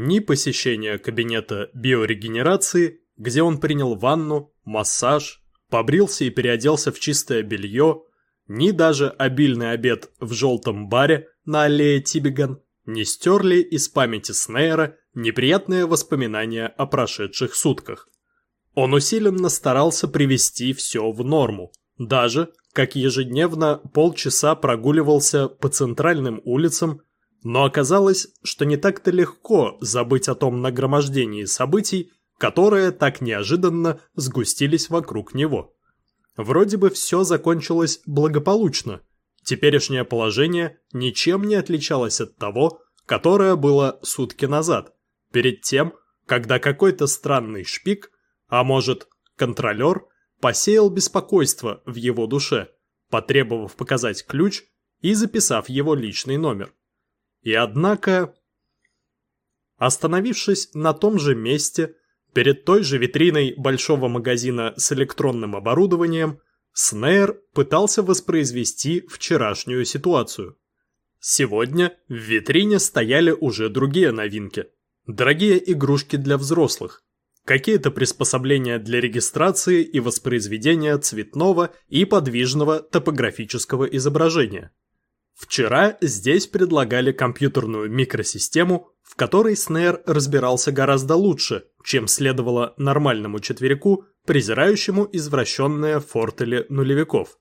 Ни посещения кабинета биорегенерации, где он принял ванну, массаж, побрился и переоделся в чистое белье, ни даже обильный обед в желтом баре на аллее Тибиган не стерли из памяти Снейра неприятные воспоминания о прошедших сутках. Он усиленно старался привести все в норму, даже, как ежедневно, полчаса прогуливался по центральным улицам, но оказалось, что не так-то легко забыть о том нагромождении событий, которые так неожиданно сгустились вокруг него. Вроде бы все закончилось благополучно. Теперешнее положение ничем не отличалось от того, которое было сутки назад, перед тем, когда какой-то странный шпик, а может, контролер, посеял беспокойство в его душе, потребовав показать ключ и записав его личный номер. И однако... Остановившись на том же месте, Перед той же витриной большого магазина с электронным оборудованием Снейр пытался воспроизвести вчерашнюю ситуацию. Сегодня в витрине стояли уже другие новинки. Дорогие игрушки для взрослых, какие-то приспособления для регистрации и воспроизведения цветного и подвижного топографического изображения. Вчера здесь предлагали компьютерную микросистему, в которой Снейр разбирался гораздо лучше, чем следовало нормальному четверику, презирающему извращенные фортели нулевиков.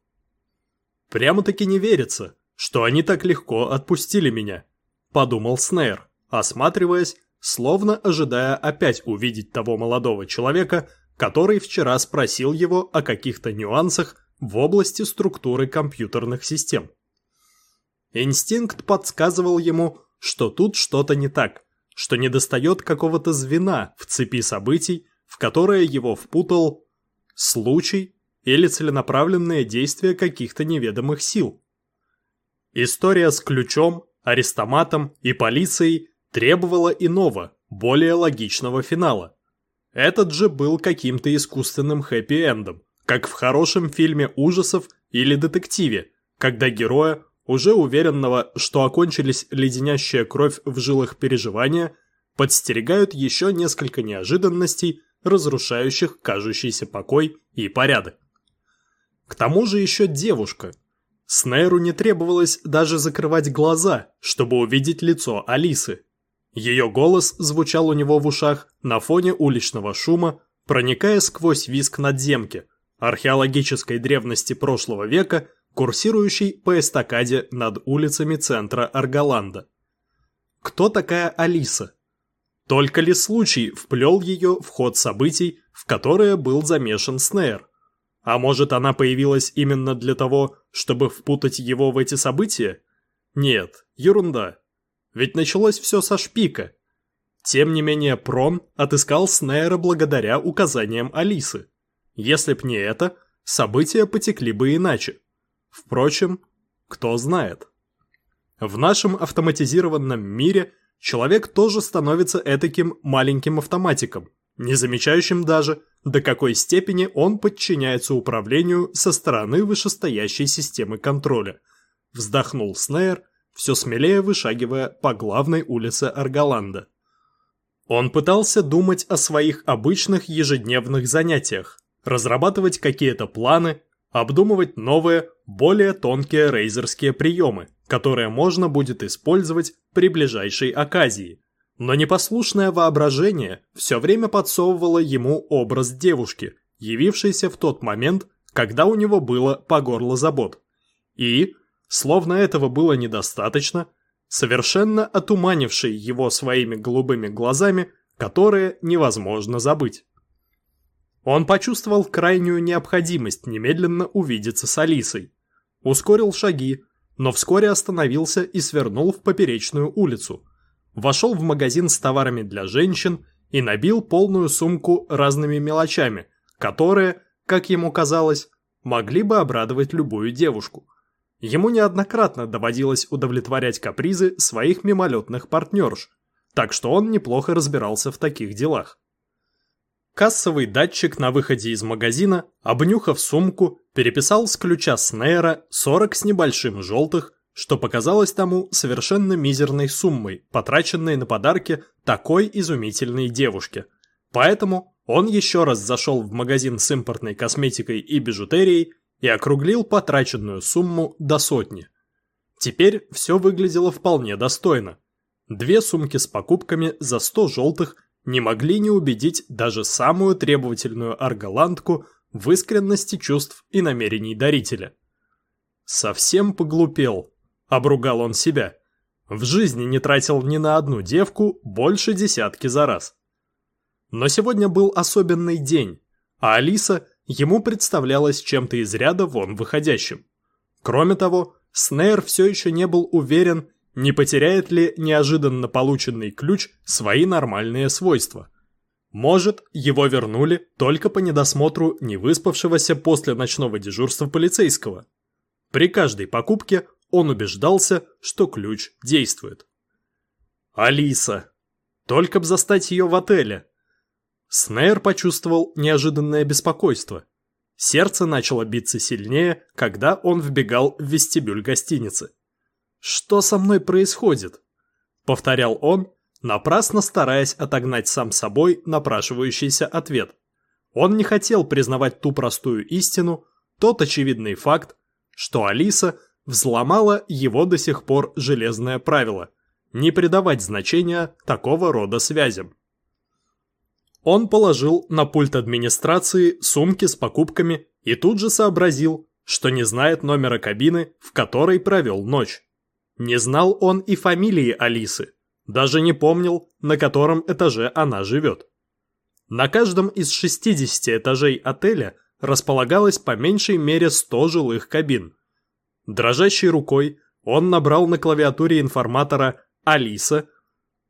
«Прямо-таки не верится, что они так легко отпустили меня», – подумал Снейр, осматриваясь, словно ожидая опять увидеть того молодого человека, который вчера спросил его о каких-то нюансах в области структуры компьютерных систем. Инстинкт подсказывал ему, что тут что-то не так, что недостает какого-то звена в цепи событий, в которое его впутал случай или целенаправленные действия каких-то неведомых сил. История с ключом, арестоматом и полицией требовала иного, более логичного финала. Этот же был каким-то искусственным хэппи-эндом, как в хорошем фильме ужасов или детективе, когда героя уже уверенного, что окончились леденящая кровь в жилах переживания, подстерегают еще несколько неожиданностей, разрушающих кажущийся покой и порядок. К тому же еще девушка. Снейру не требовалось даже закрывать глаза, чтобы увидеть лицо Алисы. Ее голос звучал у него в ушах на фоне уличного шума, проникая сквозь виск надземки, археологической древности прошлого века курсирующий по эстакаде над улицами центра Арголанда. Кто такая Алиса? Только ли случай вплел ее в ход событий, в которые был замешан Снейр? А может, она появилась именно для того, чтобы впутать его в эти события? Нет, ерунда. Ведь началось все со шпика. Тем не менее, Прон отыскал Снейра благодаря указаниям Алисы. Если б не это, события потекли бы иначе. Впрочем, кто знает. В нашем автоматизированном мире человек тоже становится этаким маленьким автоматиком, не замечающим даже, до какой степени он подчиняется управлению со стороны вышестоящей системы контроля. Вздохнул Снейр, все смелее вышагивая по главной улице Арголанда. Он пытался думать о своих обычных ежедневных занятиях, разрабатывать какие-то планы, обдумывать новые, более тонкие рейзерские приемы, которые можно будет использовать при ближайшей оказии. Но непослушное воображение все время подсовывало ему образ девушки, явившейся в тот момент, когда у него было по горло забот. И, словно этого было недостаточно, совершенно отуманившей его своими голубыми глазами, которые невозможно забыть. Он почувствовал крайнюю необходимость немедленно увидеться с Алисой. Ускорил шаги, но вскоре остановился и свернул в поперечную улицу. Вошел в магазин с товарами для женщин и набил полную сумку разными мелочами, которые, как ему казалось, могли бы обрадовать любую девушку. Ему неоднократно доводилось удовлетворять капризы своих мимолетных партнерш, так что он неплохо разбирался в таких делах. Кассовый датчик на выходе из магазина, обнюхав сумку, переписал с ключа Снейра 40 с небольшим желтых, что показалось тому совершенно мизерной суммой, потраченной на подарки такой изумительной девушке. Поэтому он еще раз зашел в магазин с импортной косметикой и бижутерией и округлил потраченную сумму до сотни. Теперь все выглядело вполне достойно. Две сумки с покупками за 100 желтых не могли не убедить даже самую требовательную арголандку в искренности чувств и намерений дарителя. «Совсем поглупел», — обругал он себя. В жизни не тратил ни на одну девку больше десятки за раз. Но сегодня был особенный день, а Алиса ему представлялась чем-то из ряда вон выходящим. Кроме того, Снейр все еще не был уверен, не потеряет ли неожиданно полученный ключ свои нормальные свойства. Может, его вернули только по недосмотру невыспавшегося после ночного дежурства полицейского. При каждой покупке он убеждался, что ключ действует. Алиса. Только б застать ее в отеле. Снейр почувствовал неожиданное беспокойство. Сердце начало биться сильнее, когда он вбегал в вестибюль гостиницы. «Что со мной происходит?» — повторял он, напрасно стараясь отогнать сам собой напрашивающийся ответ. Он не хотел признавать ту простую истину, тот очевидный факт, что Алиса взломала его до сих пор железное правило – не придавать значения такого рода связям. Он положил на пульт администрации сумки с покупками и тут же сообразил, что не знает номера кабины, в которой провел ночь. Не знал он и фамилии Алисы, даже не помнил, на котором этаже она живет. На каждом из 60 этажей отеля располагалось по меньшей мере 100 жилых кабин. Дрожащей рукой он набрал на клавиатуре информатора «Алиса».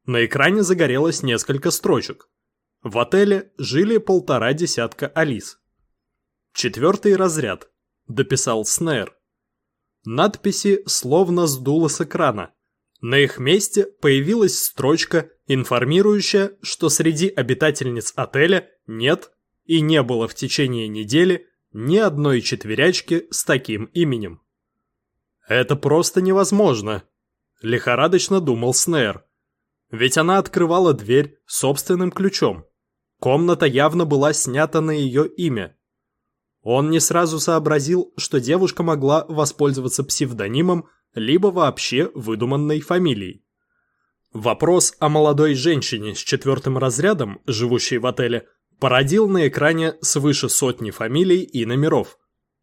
На экране загорелось несколько строчек. В отеле жили полтора десятка Алис. Четвертый разряд, дописал Снейр. Надписи словно сдуло с экрана. На их месте появилась строчка, информирующая, что среди обитательниц отеля нет и не было в течение недели ни одной четверячки с таким именем. «Это просто невозможно», – лихорадочно думал Снейр. Ведь она открывала дверь собственным ключом. Комната явно была снята на ее имя. Он не сразу сообразил, что девушка могла воспользоваться псевдонимом, либо вообще выдуманной фамилией. Вопрос о молодой женщине с четвертым разрядом, живущей в отеле, породил на экране свыше сотни фамилий и номеров.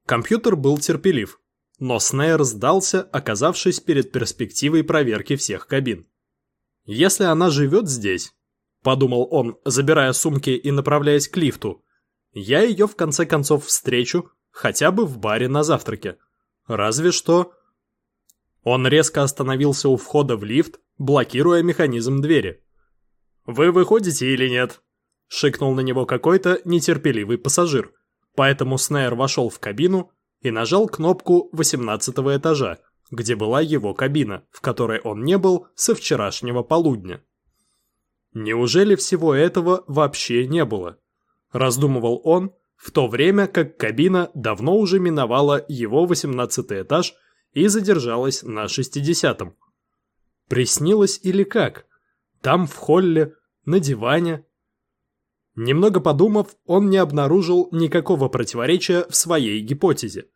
Компьютер был терпелив, но Снейр сдался, оказавшись перед перспективой проверки всех кабин. Если она живет здесь, подумал он, забирая сумки и направляясь к лифту, я ее в конце концов встречу хотя бы в баре на завтраке. Разве что... Он резко остановился у входа в лифт, блокируя механизм двери. «Вы выходите или нет?» — шикнул на него какой-то нетерпеливый пассажир. Поэтому Снейр вошел в кабину и нажал кнопку 18 этажа, где была его кабина, в которой он не был со вчерашнего полудня. Неужели всего этого вообще не было? Раздумывал он, в то время как кабина давно уже миновала его 18 этаж и задержалась на 60-м. Приснилось или как? Там в холле, на диване. Немного подумав, он не обнаружил никакого противоречия в своей гипотезе.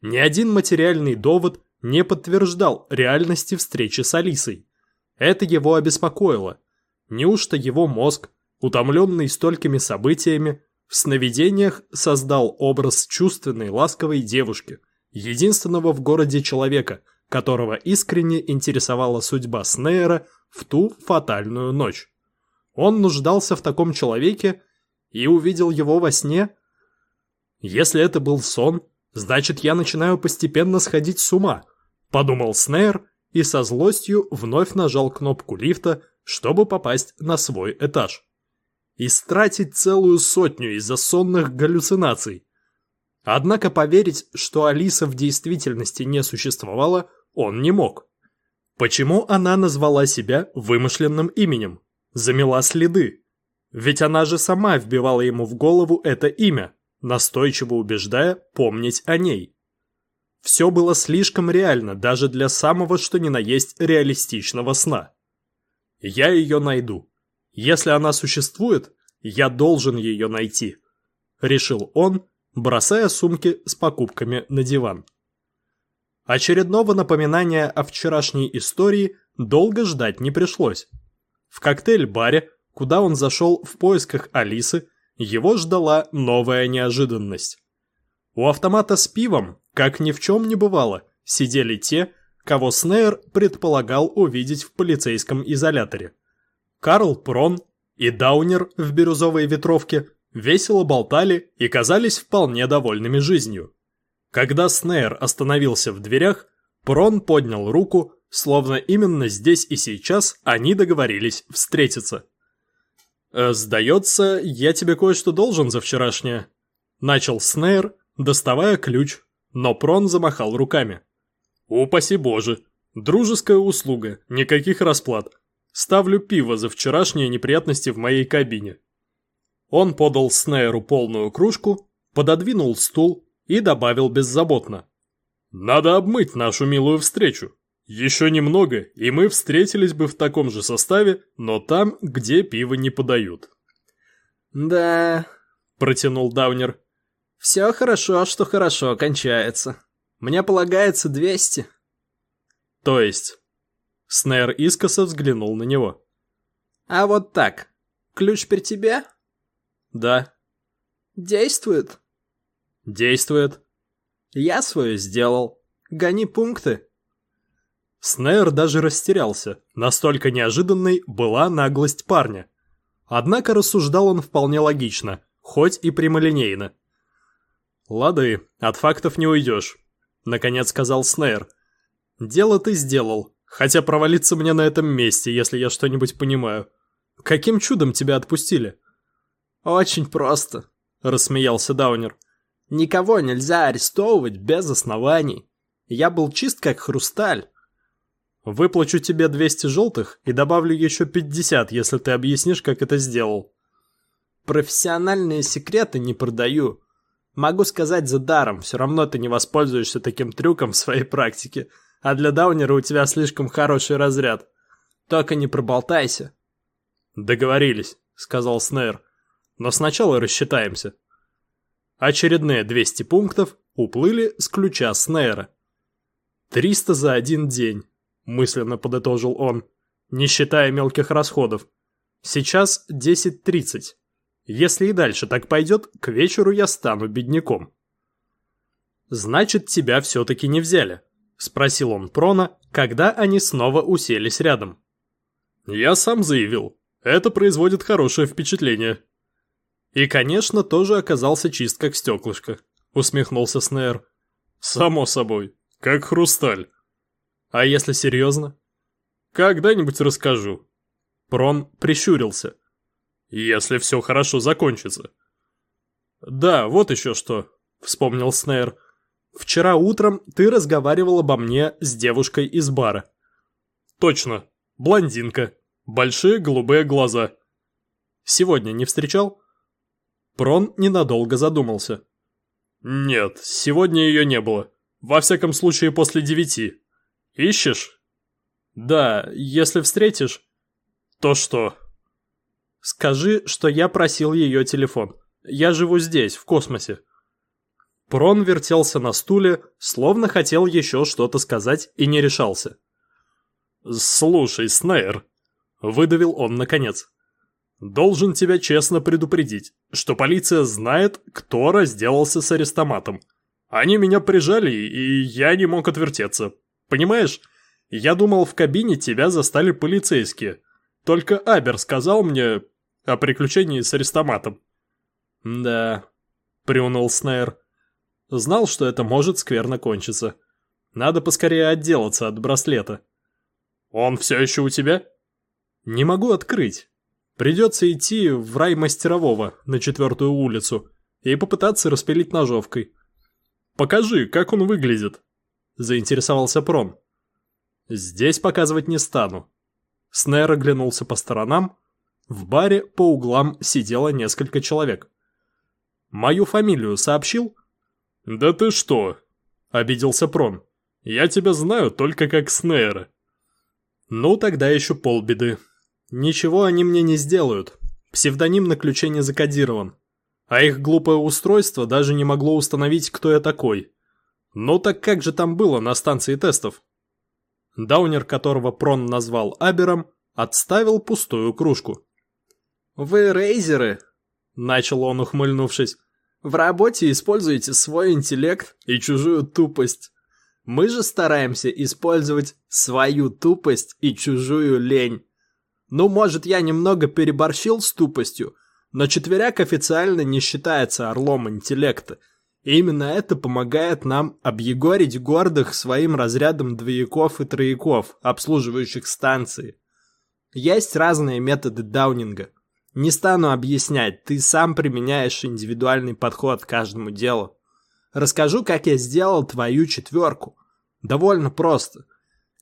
Ни один материальный довод не подтверждал реальности встречи с Алисой. Это его обеспокоило. Неужто его мозг, утомленный столькими событиями, в сновидениях создал образ чувственной ласковой девушки, единственного в городе человека, которого искренне интересовала судьба Снейра в ту фатальную ночь. Он нуждался в таком человеке и увидел его во сне. Если это был сон, Значит, я начинаю постепенно сходить с ума, подумал Снейр и со злостью вновь нажал кнопку лифта, чтобы попасть на свой этаж. Истратить целую сотню из-за сонных галлюцинаций. Однако поверить, что Алиса в действительности не существовала, он не мог. Почему она назвала себя вымышленным именем? Замела следы. Ведь она же сама вбивала ему в голову это имя – настойчиво убеждая помнить о ней. Все было слишком реально даже для самого что ни на есть реалистичного сна. Я ее найду. Если она существует, я должен ее найти. Решил он, бросая сумки с покупками на диван. Очередного напоминания о вчерашней истории долго ждать не пришлось. В коктейль-баре, куда он зашел в поисках Алисы, его ждала новая неожиданность. У автомата с пивом, как ни в чем не бывало, сидели те, кого Снейр предполагал увидеть в полицейском изоляторе. Карл Прон и Даунер в бирюзовой ветровке весело болтали и казались вполне довольными жизнью. Когда Снейр остановился в дверях, Прон поднял руку, словно именно здесь и сейчас они договорились встретиться. «Э, «Сдается, я тебе кое-что должен за вчерашнее», — начал Снейр, доставая ключ, но Прон замахал руками. «Упаси боже! Дружеская услуга, никаких расплат. Ставлю пиво за вчерашние неприятности в моей кабине». Он подал Снейру полную кружку, пододвинул стул и добавил беззаботно. «Надо обмыть нашу милую встречу. Еще немного, и мы встретились бы в таком же составе, но там, где пиво не подают». «Да...» — протянул Даунер. «Все хорошо, что хорошо кончается. Мне полагается двести». «То есть?» Снейр искоса взглянул на него. «А вот так. Ключ при тебе?» «Да». «Действует?» «Действует». «Я свое сделал. Гони пункты». Снейр даже растерялся, настолько неожиданной была наглость парня. Однако рассуждал он вполне логично, хоть и прямолинейно. «Лады, от фактов не уйдешь», — наконец сказал Снейр. «Дело ты сделал, хотя провалиться мне на этом месте, если я что-нибудь понимаю. Каким чудом тебя отпустили?» «Очень просто», — рассмеялся Даунер. «Никого нельзя арестовывать без оснований. Я был чист как хрусталь». Выплачу тебе 200 желтых и добавлю еще 50, если ты объяснишь, как это сделал. Профессиональные секреты не продаю. Могу сказать за даром, все равно ты не воспользуешься таким трюком в своей практике. А для Даунера у тебя слишком хороший разряд. Только не проболтайся. Договорились, сказал Снейр. Но сначала рассчитаемся. Очередные 200 пунктов уплыли с ключа Снейра. 300 за один день мысленно подытожил он, не считая мелких расходов. Сейчас 10.30. Если и дальше так пойдет, к вечеру я стану бедняком. «Значит, тебя все-таки не взяли?» – спросил он Прона, когда они снова уселись рядом. «Я сам заявил. Это производит хорошее впечатление». «И, конечно, тоже оказался чист как стеклышко», – усмехнулся Снейр. «Само собой, как хрусталь». А если серьезно? Когда-нибудь расскажу. Прон прищурился. Если все хорошо закончится. Да, вот еще что, вспомнил Снейр. Вчера утром ты разговаривал обо мне с девушкой из бара. Точно, блондинка, большие голубые глаза. Сегодня не встречал? Прон ненадолго задумался. Нет, сегодня ее не было. Во всяком случае, после девяти. Ищешь? Да, если встретишь. То что? Скажи, что я просил ее телефон. Я живу здесь, в космосе. Прон вертелся на стуле, словно хотел еще что-то сказать и не решался. «Слушай, Снейр», — выдавил он наконец, — «должен тебя честно предупредить, что полиция знает, кто разделался с арестоматом. Они меня прижали, и я не мог отвертеться. Понимаешь, я думал, в кабине тебя застали полицейские. Только Абер сказал мне о приключении с арестоматом. Да, приуныл Снейр. Знал, что это может скверно кончиться. Надо поскорее отделаться от браслета. Он все еще у тебя? Не могу открыть. Придется идти в рай мастерового на четвертую улицу и попытаться распилить ножовкой. Покажи, как он выглядит заинтересовался Прон. «Здесь показывать не стану». Снейр оглянулся по сторонам. В баре по углам сидело несколько человек. «Мою фамилию сообщил?» «Да ты что? — обиделся Прон. «Я тебя знаю только как Снейра». «Ну, тогда еще полбеды. Ничего они мне не сделают. Псевдоним на ключе не закодирован. А их глупое устройство даже не могло установить, кто я такой. Ну так как же там было на станции тестов?» Даунер, которого Прон назвал Абером, отставил пустую кружку. «Вы рейзеры?» – начал он, ухмыльнувшись. «В работе используете свой интеллект и чужую тупость. Мы же стараемся использовать свою тупость и чужую лень. Ну, может, я немного переборщил с тупостью, но четверяк официально не считается орлом интеллекта. И именно это помогает нам объегорить гордых своим разрядом двояков и трояков, обслуживающих станции. Есть разные методы даунинга. Не стану объяснять, ты сам применяешь индивидуальный подход к каждому делу. Расскажу, как я сделал твою четверку. Довольно просто.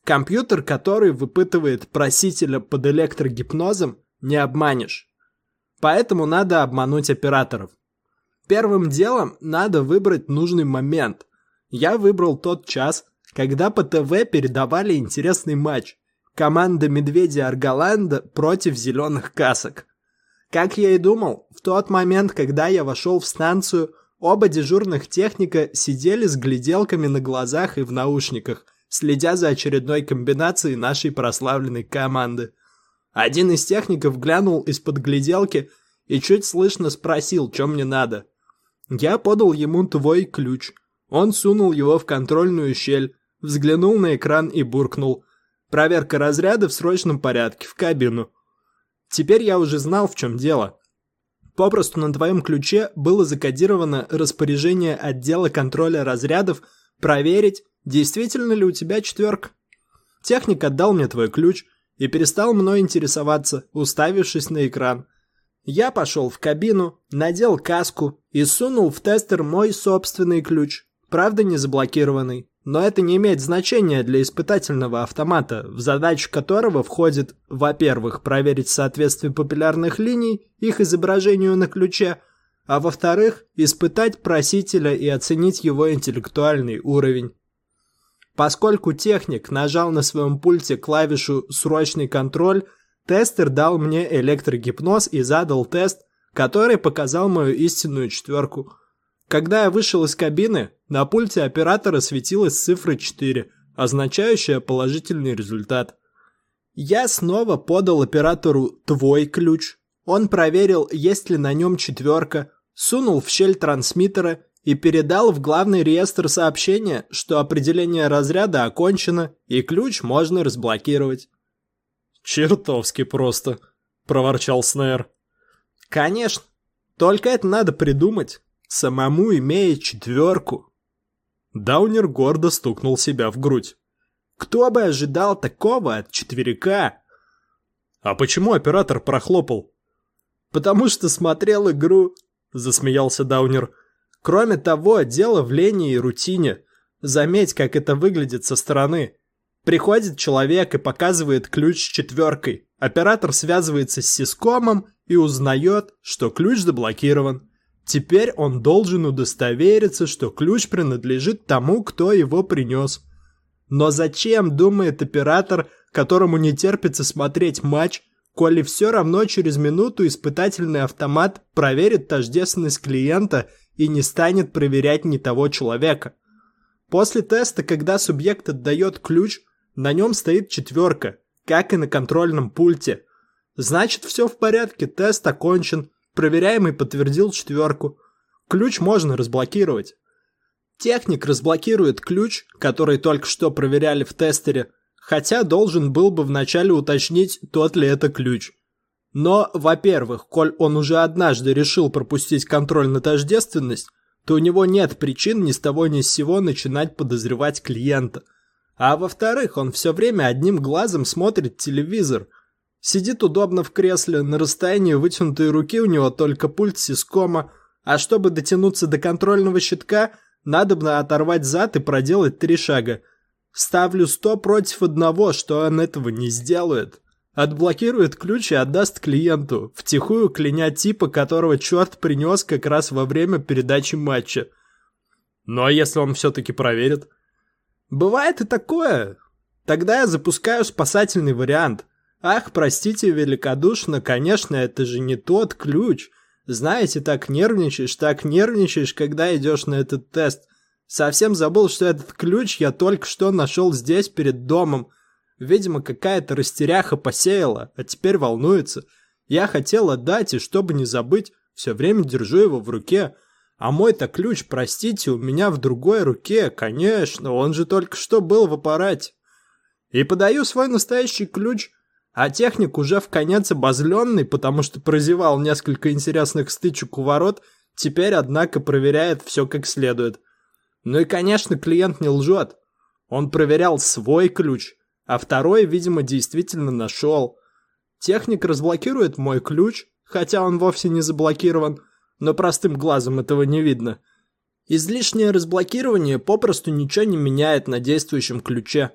Компьютер, который выпытывает просителя под электрогипнозом, не обманешь. Поэтому надо обмануть операторов. Первым делом надо выбрать нужный момент. Я выбрал тот час, когда по ТВ передавали интересный матч. Команда Медведя Арголанда против Зеленых Касок. Как я и думал, в тот момент, когда я вошел в станцию, оба дежурных техника сидели с гляделками на глазах и в наушниках, следя за очередной комбинацией нашей прославленной команды. Один из техников глянул из-под гляделки и чуть слышно спросил, что мне надо. Я подал ему твой ключ. Он сунул его в контрольную щель, взглянул на экран и буркнул. Проверка разряда в срочном порядке, в кабину. Теперь я уже знал, в чем дело. Попросту на твоем ключе было закодировано распоряжение отдела контроля разрядов проверить, действительно ли у тебя четверка. Техник отдал мне твой ключ и перестал мной интересоваться, уставившись на экран. Я пошел в кабину, надел каску и сунул в тестер мой собственный ключ, правда не заблокированный. Но это не имеет значения для испытательного автомата, в задачу которого входит, во-первых, проверить соответствие популярных линий их изображению на ключе, а во-вторых, испытать просителя и оценить его интеллектуальный уровень. Поскольку техник нажал на своем пульте клавишу «Срочный контроль», Тестер дал мне электрогипноз и задал тест, который показал мою истинную четверку. Когда я вышел из кабины, на пульте оператора светилась цифра 4, означающая положительный результат. Я снова подал оператору «твой ключ». Он проверил, есть ли на нем четверка, сунул в щель трансмиттера и передал в главный реестр сообщение, что определение разряда окончено и ключ можно разблокировать. «Чертовски просто», — проворчал Снейр. «Конечно. Только это надо придумать, самому имея четверку». Даунер гордо стукнул себя в грудь. «Кто бы ожидал такого от четверика?» «А почему оператор прохлопал?» «Потому что смотрел игру», — засмеялся Даунер. «Кроме того, дело в лени и рутине. Заметь, как это выглядит со стороны. Приходит человек и показывает ключ с четверкой. Оператор связывается с сискомом и узнает, что ключ заблокирован. Теперь он должен удостовериться, что ключ принадлежит тому, кто его принес. Но зачем, думает оператор, которому не терпится смотреть матч, коли все равно через минуту испытательный автомат проверит тождественность клиента и не станет проверять не того человека. После теста, когда субъект отдает ключ, на нем стоит четверка, как и на контрольном пульте. Значит, все в порядке, тест окончен, проверяемый подтвердил четверку. Ключ можно разблокировать. Техник разблокирует ключ, который только что проверяли в тестере, хотя должен был бы вначале уточнить, тот ли это ключ. Но, во-первых, коль он уже однажды решил пропустить контроль на тождественность, то у него нет причин ни с того ни с сего начинать подозревать клиента – а во-вторых, он все время одним глазом смотрит телевизор. Сидит удобно в кресле, на расстоянии вытянутой руки у него только пульт сискома, а чтобы дотянуться до контрольного щитка, надо бы оторвать зад и проделать три шага. Ставлю сто против одного, что он этого не сделает. Отблокирует ключ и отдаст клиенту, втихую кляня типа, которого черт принес как раз во время передачи матча. Ну а если он все-таки проверит? Бывает и такое. Тогда я запускаю спасательный вариант. Ах, простите великодушно, конечно, это же не тот ключ. Знаете, так нервничаешь, так нервничаешь, когда идешь на этот тест. Совсем забыл, что этот ключ я только что нашел здесь, перед домом. Видимо, какая-то растеряха посеяла, а теперь волнуется. Я хотел отдать, и чтобы не забыть, все время держу его в руке. А мой-то ключ, простите, у меня в другой руке, конечно, он же только что был в аппарате. И подаю свой настоящий ключ, а техник уже в конец обозленный, потому что прозевал несколько интересных стычек у ворот, теперь, однако, проверяет все как следует. Ну и, конечно, клиент не лжет. Он проверял свой ключ, а второй, видимо, действительно нашел. Техник разблокирует мой ключ, хотя он вовсе не заблокирован, но простым глазом этого не видно. Излишнее разблокирование попросту ничего не меняет на действующем ключе.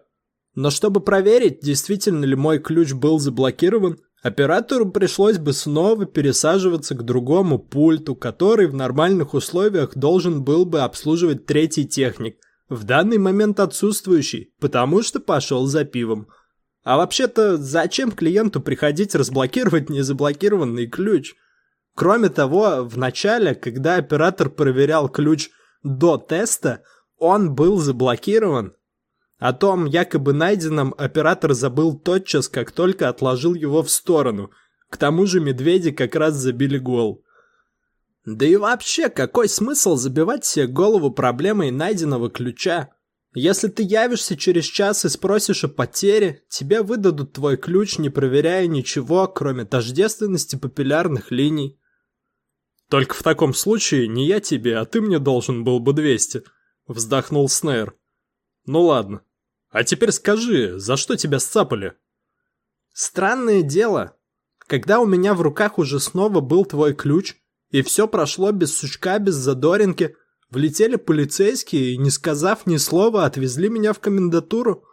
Но чтобы проверить, действительно ли мой ключ был заблокирован, оператору пришлось бы снова пересаживаться к другому пульту, который в нормальных условиях должен был бы обслуживать третий техник, в данный момент отсутствующий, потому что пошел за пивом. А вообще-то, зачем клиенту приходить разблокировать незаблокированный ключ? Кроме того, в начале, когда оператор проверял ключ до теста, он был заблокирован. О том якобы найденном оператор забыл тотчас, как только отложил его в сторону. К тому же медведи как раз забили гол. Да и вообще, какой смысл забивать себе голову проблемой найденного ключа? Если ты явишься через час и спросишь о потере, тебе выдадут твой ключ, не проверяя ничего, кроме тождественности папиллярных линий. Только в таком случае не я тебе, а ты мне должен был бы 200, вздохнул Снейр. Ну ладно. А теперь скажи, за что тебя сцапали? Странное дело. Когда у меня в руках уже снова был твой ключ, и все прошло без сучка, без задоринки, Влетели полицейские и, не сказав ни слова, отвезли меня в комендатуру.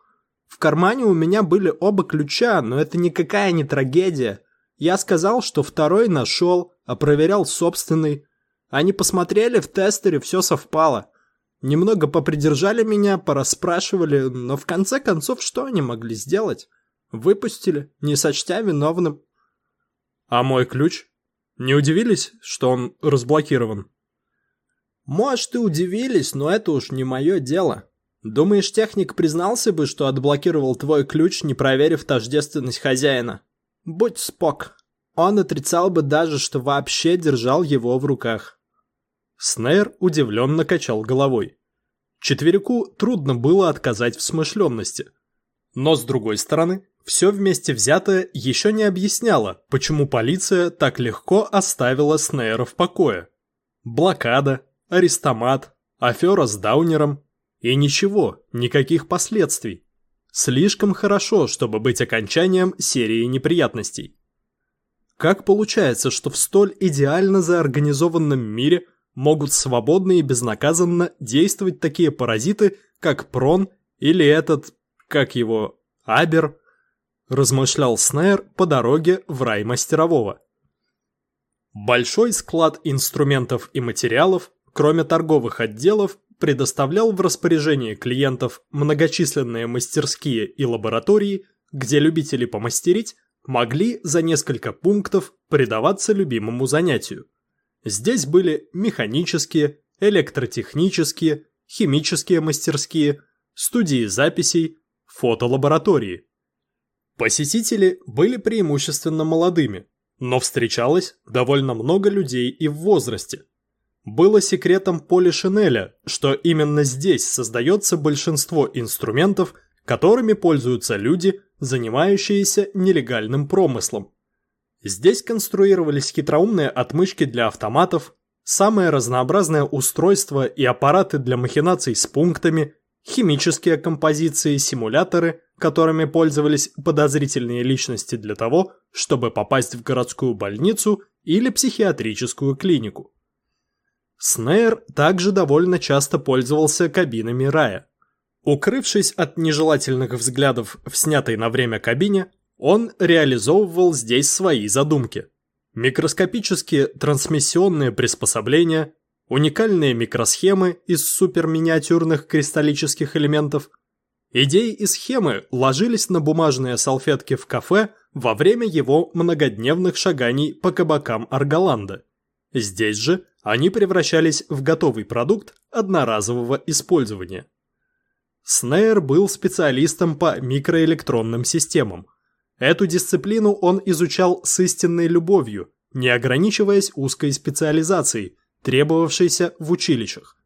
В кармане у меня были оба ключа, но это никакая не трагедия. Я сказал, что второй нашел, а проверял собственный. Они посмотрели в тестере, все совпало. Немного попридержали меня, порасспрашивали, но в конце концов что они могли сделать? Выпустили, не сочтя виновным. А мой ключ? Не удивились, что он разблокирован? Может, и удивились, но это уж не мое дело. Думаешь, техник признался бы, что отблокировал твой ключ, не проверив тождественность хозяина? Будь спок. Он отрицал бы даже, что вообще держал его в руках. Снейр удивленно качал головой. Четверику трудно было отказать в смышленности. Но, с другой стороны, все вместе взятое еще не объясняло, почему полиция так легко оставила Снейра в покое. Блокада, арестомат, афера с Даунером и ничего, никаких последствий. Слишком хорошо, чтобы быть окончанием серии неприятностей. Как получается, что в столь идеально заорганизованном мире могут свободно и безнаказанно действовать такие паразиты, как Прон или этот, как его, Абер, размышлял Снейр по дороге в рай мастерового. Большой склад инструментов и материалов кроме торговых отделов, предоставлял в распоряжение клиентов многочисленные мастерские и лаборатории, где любители помастерить могли за несколько пунктов предаваться любимому занятию. Здесь были механические, электротехнические, химические мастерские, студии записей, фотолаборатории. Посетители были преимущественно молодыми, но встречалось довольно много людей и в возрасте, было секретом Поли Шинеля, что именно здесь создается большинство инструментов, которыми пользуются люди, занимающиеся нелегальным промыслом. Здесь конструировались хитроумные отмычки для автоматов, самые разнообразные устройства и аппараты для махинаций с пунктами, химические композиции, симуляторы, которыми пользовались подозрительные личности для того, чтобы попасть в городскую больницу или психиатрическую клинику. Снейр также довольно часто пользовался кабинами рая. Укрывшись от нежелательных взглядов в снятой на время кабине, он реализовывал здесь свои задумки. Микроскопические трансмиссионные приспособления, уникальные микросхемы из суперминиатюрных кристаллических элементов. Идеи и схемы ложились на бумажные салфетки в кафе во время его многодневных шаганий по кабакам Арголанда. Здесь же они превращались в готовый продукт одноразового использования. Снейр был специалистом по микроэлектронным системам. Эту дисциплину он изучал с истинной любовью, не ограничиваясь узкой специализацией, требовавшейся в училищах.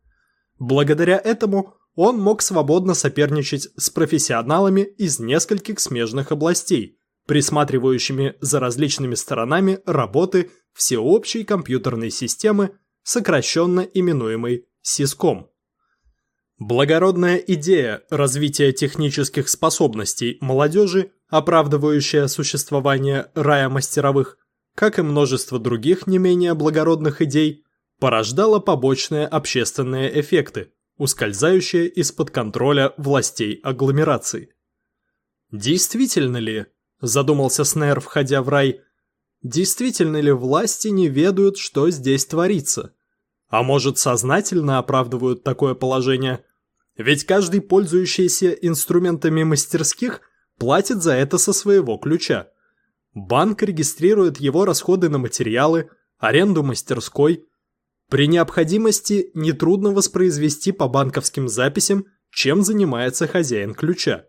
Благодаря этому он мог свободно соперничать с профессионалами из нескольких смежных областей, присматривающими за различными сторонами работы всеобщей компьютерной системы, сокращенно именуемой СИСКОМ. Благородная идея развития технических способностей молодежи, оправдывающая существование рая мастеровых, как и множество других не менее благородных идей, порождала побочные общественные эффекты, ускользающие из-под контроля властей агломерации. Действительно ли, задумался Снейр, входя в рай, действительно ли власти не ведают, что здесь творится? А может, сознательно оправдывают такое положение – ведь каждый пользующийся инструментами мастерских платит за это со своего ключа. Банк регистрирует его расходы на материалы, аренду мастерской. При необходимости нетрудно воспроизвести по банковским записям, чем занимается хозяин ключа.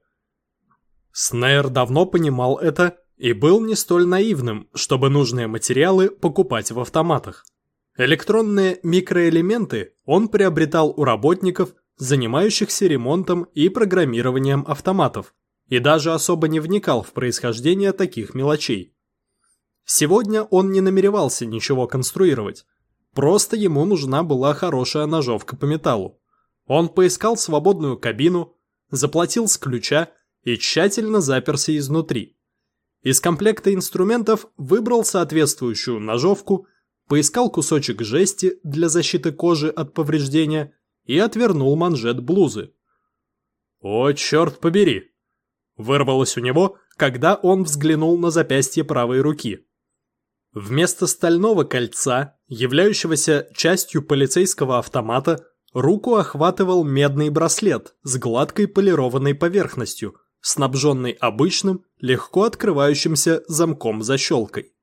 Снейр давно понимал это и был не столь наивным, чтобы нужные материалы покупать в автоматах. Электронные микроэлементы он приобретал у работников, занимающихся ремонтом и программированием автоматов, и даже особо не вникал в происхождение таких мелочей. Сегодня он не намеревался ничего конструировать, просто ему нужна была хорошая ножовка по металлу. Он поискал свободную кабину, заплатил с ключа и тщательно заперся изнутри. Из комплекта инструментов выбрал соответствующую ножовку, поискал кусочек жести для защиты кожи от повреждения и отвернул манжет блузы. «О, черт побери!» Вырвалось у него, когда он взглянул на запястье правой руки. Вместо стального кольца, являющегося частью полицейского автомата, руку охватывал медный браслет с гладкой полированной поверхностью, снабженный обычным, легко открывающимся замком-защелкой.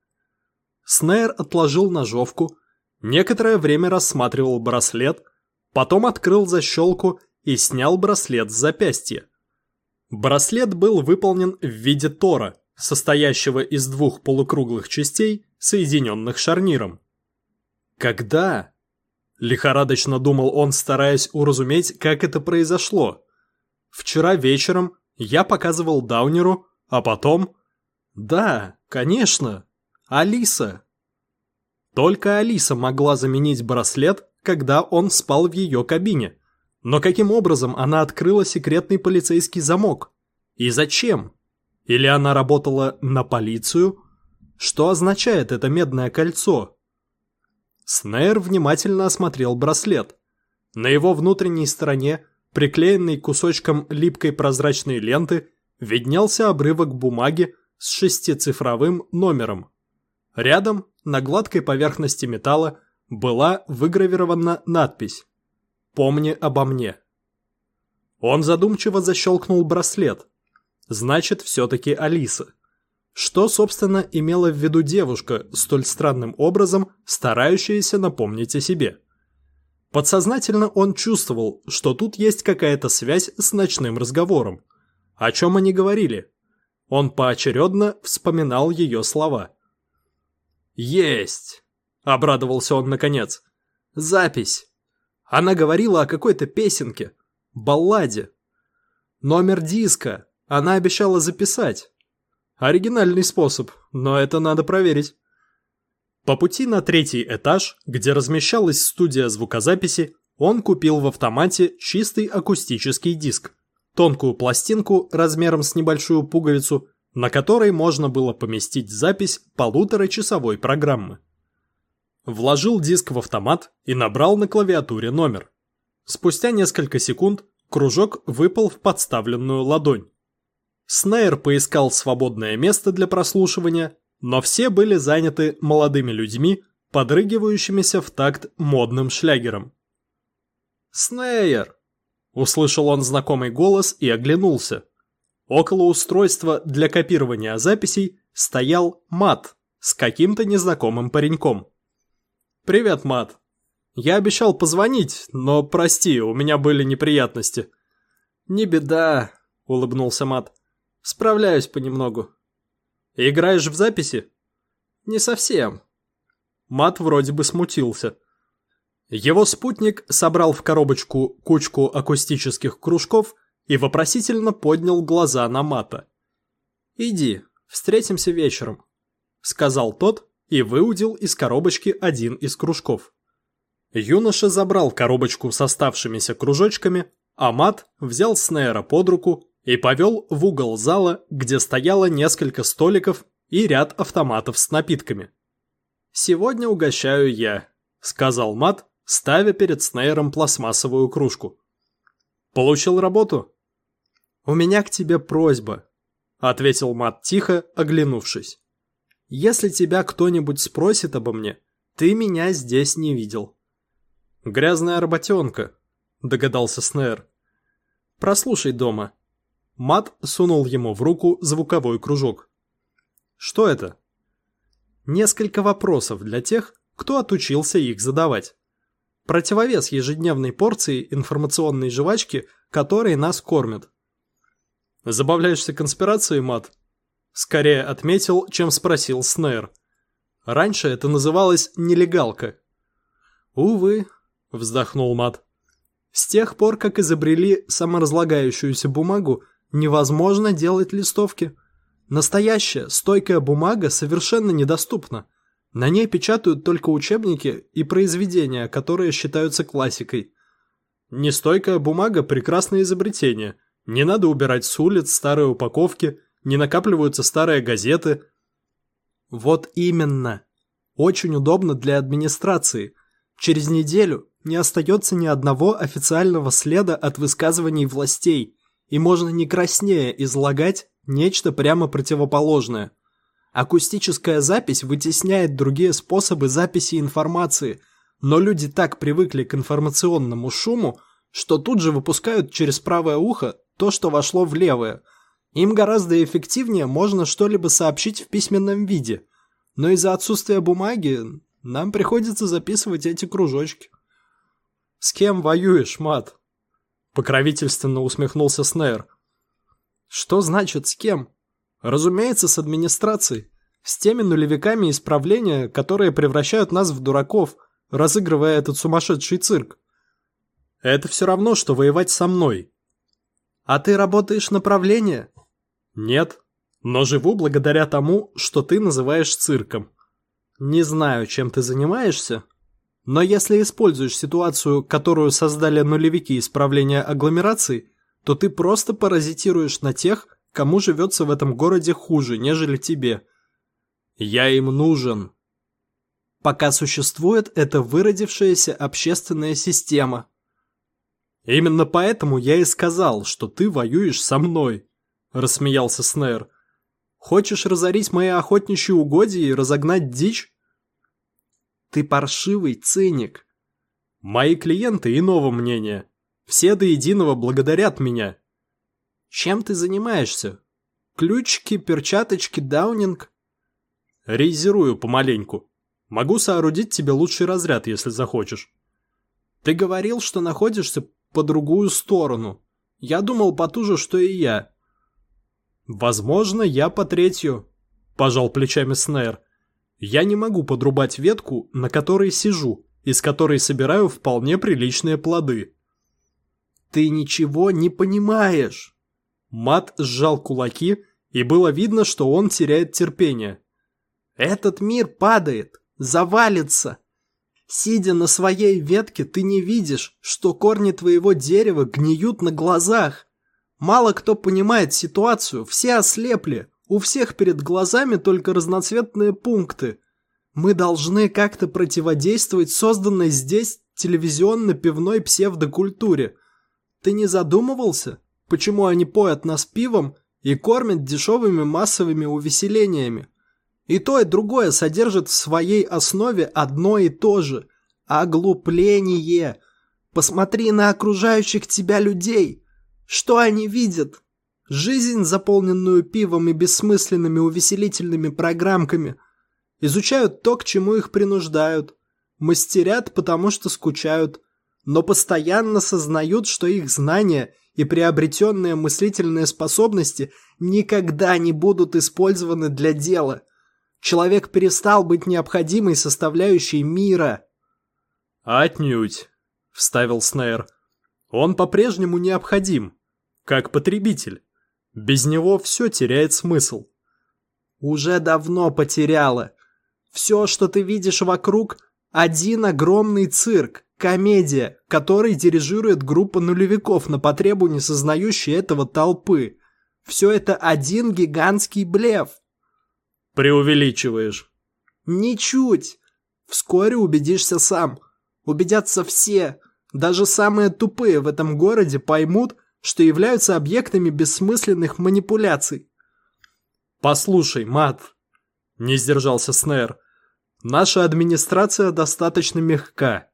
Снейр отложил ножовку, некоторое время рассматривал браслет, Потом открыл защелку и снял браслет с запястья. Браслет был выполнен в виде тора, состоящего из двух полукруглых частей, соединенных шарниром. Когда? Лихорадочно думал он, стараясь уразуметь, как это произошло. Вчера вечером я показывал Даунеру, а потом... Да, конечно, Алиса. Только Алиса могла заменить браслет когда он спал в ее кабине. Но каким образом она открыла секретный полицейский замок? И зачем? Или она работала на полицию? Что означает это медное кольцо? Снейр внимательно осмотрел браслет. На его внутренней стороне, приклеенный кусочком липкой прозрачной ленты, виднелся обрывок бумаги с шестицифровым номером. Рядом, на гладкой поверхности металла, была выгравирована надпись «Помни обо мне». Он задумчиво защелкнул браслет. Значит, все-таки Алиса. Что, собственно, имела в виду девушка, столь странным образом старающаяся напомнить о себе? Подсознательно он чувствовал, что тут есть какая-то связь с ночным разговором. О чем они говорили? Он поочередно вспоминал ее слова. «Есть!» — обрадовался он наконец. «Запись. Она говорила о какой-то песенке, балладе. Номер диска она обещала записать. Оригинальный способ, но это надо проверить». По пути на третий этаж, где размещалась студия звукозаписи, он купил в автомате чистый акустический диск, тонкую пластинку размером с небольшую пуговицу, на которой можно было поместить запись полуторачасовой программы. Вложил диск в автомат и набрал на клавиатуре номер. Спустя несколько секунд кружок выпал в подставленную ладонь. Снейр поискал свободное место для прослушивания, но все были заняты молодыми людьми, подрыгивающимися в такт модным шлягером. «Снейер!» – услышал он знакомый голос и оглянулся. Около устройства для копирования записей стоял Мат с каким-то незнакомым пареньком. «Привет, Мат. Я обещал позвонить, но прости, у меня были неприятности». «Не беда», — улыбнулся Мат. «Справляюсь понемногу». «Играешь в записи?» «Не совсем». Мат вроде бы смутился. Его спутник собрал в коробочку кучку акустических кружков и вопросительно поднял глаза на Мата. «Иди, встретимся вечером», — сказал тот и выудил из коробочки один из кружков. Юноша забрал коробочку с оставшимися кружочками, а Мат взял Снейра под руку и повел в угол зала, где стояло несколько столиков и ряд автоматов с напитками. «Сегодня угощаю я», — сказал Мат, ставя перед Снейром пластмассовую кружку. «Получил работу?» «У меня к тебе просьба», — ответил Мат тихо, оглянувшись. Если тебя кто-нибудь спросит обо мне, ты меня здесь не видел. Грязная работенка, догадался Снэр. Прослушай дома. Мат сунул ему в руку звуковой кружок. Что это? Несколько вопросов для тех, кто отучился их задавать. Противовес ежедневной порции информационной жвачки, которой нас кормят. Забавляешься конспирацией, Мат? Скорее отметил, чем спросил Снейр. Раньше это называлось нелегалка. «Увы», — вздохнул Мат. «С тех пор, как изобрели саморазлагающуюся бумагу, невозможно делать листовки. Настоящая, стойкая бумага совершенно недоступна. На ней печатают только учебники и произведения, которые считаются классикой. Нестойкая бумага – прекрасное изобретение. Не надо убирать с улиц старые упаковки – не накапливаются старые газеты. Вот именно. Очень удобно для администрации. Через неделю не остается ни одного официального следа от высказываний властей, и можно не краснее излагать нечто прямо противоположное. Акустическая запись вытесняет другие способы записи информации, но люди так привыкли к информационному шуму, что тут же выпускают через правое ухо то, что вошло в левое – им гораздо эффективнее можно что-либо сообщить в письменном виде, но из-за отсутствия бумаги нам приходится записывать эти кружочки. «С кем воюешь, мат?» Покровительственно усмехнулся Снейр. «Что значит с кем?» «Разумеется, с администрацией. С теми нулевиками исправления, которые превращают нас в дураков, разыгрывая этот сумасшедший цирк». «Это все равно, что воевать со мной». «А ты работаешь направление?» Нет, но живу благодаря тому, что ты называешь цирком. Не знаю, чем ты занимаешься, но если используешь ситуацию, которую создали нулевики исправления агломераций, то ты просто паразитируешь на тех, кому живется в этом городе хуже, нежели тебе. Я им нужен. Пока существует эта выродившаяся общественная система. Именно поэтому я и сказал, что ты воюешь со мной. – рассмеялся Снейр. «Хочешь разорить мои охотничьи угодья и разогнать дичь?» «Ты паршивый циник». «Мои клиенты иного мнения. Все до единого благодарят меня». «Чем ты занимаешься? Ключики, перчаточки, даунинг?» «Резерую помаленьку. Могу соорудить тебе лучший разряд, если захочешь». «Ты говорил, что находишься по другую сторону. Я думал по ту же, что и я». «Возможно, я по третью», – пожал плечами Снейр. «Я не могу подрубать ветку, на которой сижу, из которой собираю вполне приличные плоды». «Ты ничего не понимаешь!» Мат сжал кулаки, и было видно, что он теряет терпение. «Этот мир падает, завалится. Сидя на своей ветке, ты не видишь, что корни твоего дерева гниют на глазах. Мало кто понимает ситуацию, все ослепли. У всех перед глазами только разноцветные пункты. Мы должны как-то противодействовать созданной здесь телевизионно-пивной псевдокультуре. Ты не задумывался, почему они поят нас пивом и кормят дешевыми массовыми увеселениями? И то, и другое содержит в своей основе одно и то же – оглупление. Посмотри на окружающих тебя людей. Что они видят? Жизнь, заполненную пивом и бессмысленными увеселительными программками. Изучают то, к чему их принуждают. Мастерят, потому что скучают. Но постоянно сознают, что их знания и приобретенные мыслительные способности никогда не будут использованы для дела. Человек перестал быть необходимой составляющей мира. «Отнюдь», — вставил Снейр. «Он по-прежнему необходим, как потребитель. Без него все теряет смысл. Уже давно потеряла. Все, что ты видишь вокруг, один огромный цирк, комедия, который дирижирует группа нулевиков на потребу несознающей этого толпы. Все это один гигантский блеф. Преувеличиваешь. Ничуть. Вскоре убедишься сам. Убедятся все. Даже самые тупые в этом городе поймут, что являются объектами бессмысленных манипуляций. «Послушай, Мат», — не сдержался Снэр, — «наша администрация достаточно мягка.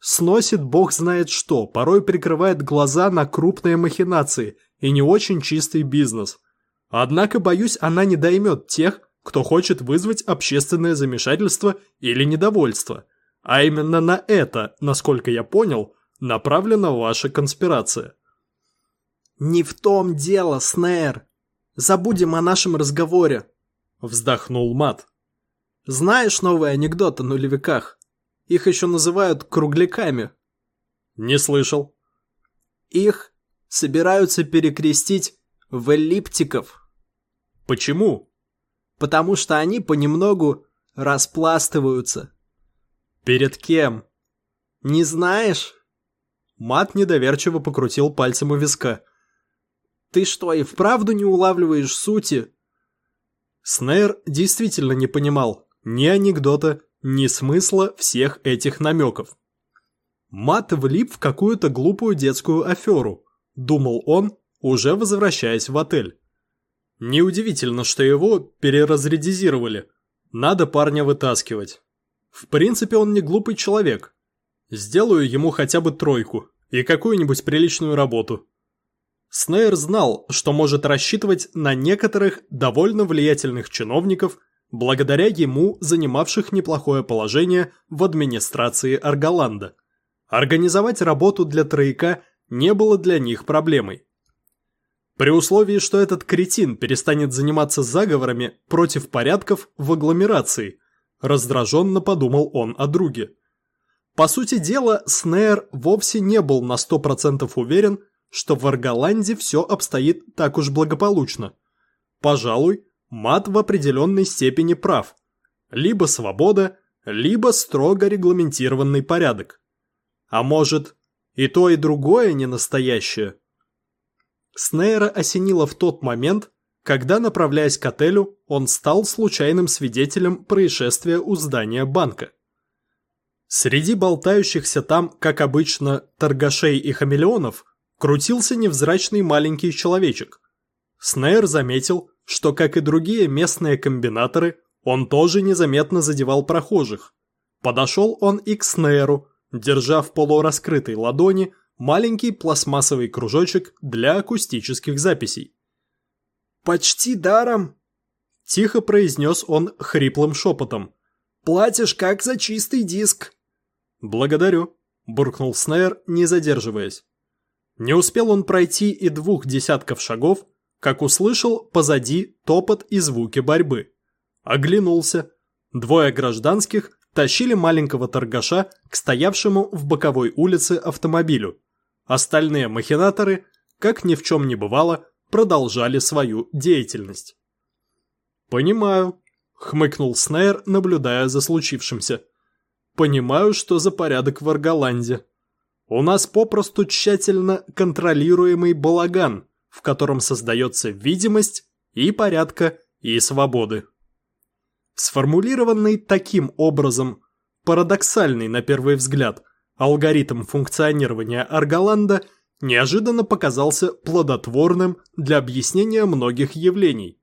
Сносит бог знает что, порой прикрывает глаза на крупные махинации и не очень чистый бизнес. Однако, боюсь, она не доймет тех, кто хочет вызвать общественное замешательство или недовольство. А именно на это, насколько я понял, направлена ваша конспирация. «Не в том дело, Снейр. Забудем о нашем разговоре», — вздохнул Мат. «Знаешь новый анекдот о нулевиках? Их еще называют кругляками». «Не слышал». «Их собираются перекрестить в эллиптиков». «Почему?» «Потому что они понемногу распластываются». «Перед кем?» «Не знаешь?» Мат недоверчиво покрутил пальцем у виска. Ты что, и вправду не улавливаешь сути?» Снейр действительно не понимал ни анекдота, ни смысла всех этих намеков. Мат влип в какую-то глупую детскую аферу, думал он, уже возвращаясь в отель. Неудивительно, что его переразредизировали. Надо парня вытаскивать. В принципе, он не глупый человек. Сделаю ему хотя бы тройку и какую-нибудь приличную работу. Снейр знал, что может рассчитывать на некоторых довольно влиятельных чиновников, благодаря ему занимавших неплохое положение в администрации Арголанда. Организовать работу для трояка не было для них проблемой. При условии, что этот кретин перестанет заниматься заговорами против порядков в агломерации, раздраженно подумал он о друге. По сути дела, Снейр вовсе не был на 100% уверен, что в Арголанде все обстоит так уж благополучно. Пожалуй, мат в определенной степени прав. Либо свобода, либо строго регламентированный порядок. А может, и то, и другое не настоящее? Снейра осенило в тот момент, когда, направляясь к отелю, он стал случайным свидетелем происшествия у здания банка. Среди болтающихся там, как обычно, торгашей и хамелеонов крутился невзрачный маленький человечек. Снейр заметил, что, как и другие местные комбинаторы, он тоже незаметно задевал прохожих. Подошел он и к Снейру, держа в полураскрытой ладони маленький пластмассовый кружочек для акустических записей. «Почти даром!» – тихо произнес он хриплым шепотом. «Платишь как за чистый диск!» «Благодарю», – буркнул Снейр, не задерживаясь. Не успел он пройти и двух десятков шагов, как услышал позади топот и звуки борьбы. Оглянулся. Двое гражданских тащили маленького торгаша к стоявшему в боковой улице автомобилю. Остальные махинаторы, как ни в чем не бывало, продолжали свою деятельность. «Понимаю», — хмыкнул Снейр, наблюдая за случившимся. «Понимаю, что за порядок в Арголанде». У нас попросту тщательно контролируемый балаган, в котором создается видимость и порядка, и свободы. Сформулированный таким образом, парадоксальный на первый взгляд, алгоритм функционирования Арголанда неожиданно показался плодотворным для объяснения многих явлений.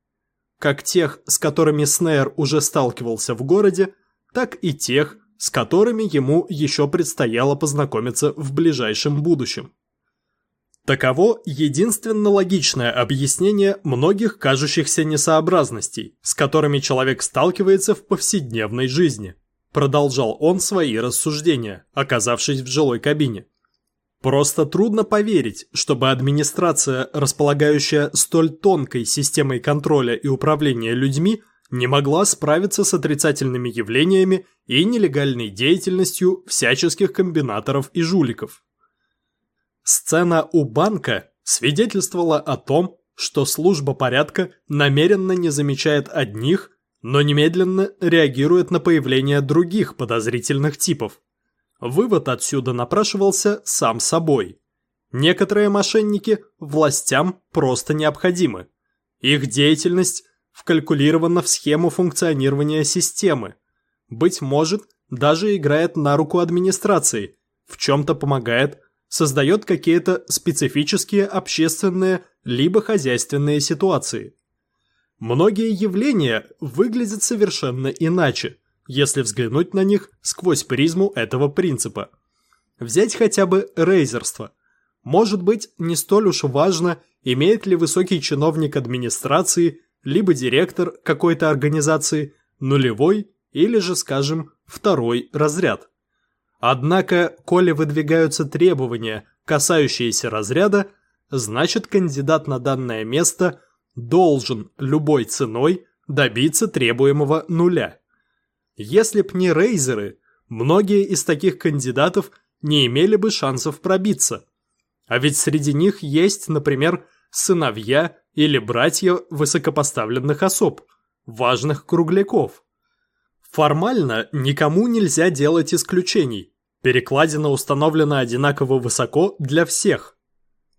как тех, с которыми Снейр уже сталкивался в городе, так и тех, с которыми ему еще предстояло познакомиться в ближайшем будущем. Таково единственно логичное объяснение многих кажущихся несообразностей, с которыми человек сталкивается в повседневной жизни. Продолжал он свои рассуждения, оказавшись в жилой кабине. Просто трудно поверить, чтобы администрация, располагающая столь тонкой системой контроля и управления людьми, не могла справиться с отрицательными явлениями и нелегальной деятельностью всяческих комбинаторов и жуликов. Сцена у банка свидетельствовала о том, что служба порядка намеренно не замечает одних, но немедленно реагирует на появление других подозрительных типов. Вывод отсюда напрашивался сам собой. Некоторые мошенники властям просто необходимы. Их деятельность вкалькулирована в схему функционирования системы. Быть может, даже играет на руку администрации, в чем-то помогает создает какие-то специфические общественные либо хозяйственные ситуации. Многие явления выглядят совершенно иначе, если взглянуть на них сквозь призму этого принципа. Взять хотя бы рейзерство. Может быть, не столь уж важно, имеет ли высокий чиновник администрации, либо директор какой-то организации нулевой или же, скажем, второй разряд. Однако, коли выдвигаются требования, касающиеся разряда, значит кандидат на данное место должен любой ценой добиться требуемого нуля. Если б не рейзеры, многие из таких кандидатов не имели бы шансов пробиться. А ведь среди них есть, например, сыновья или братья высокопоставленных особ, важных кругляков. Формально никому нельзя делать исключений. Перекладина установлена одинаково высоко для всех.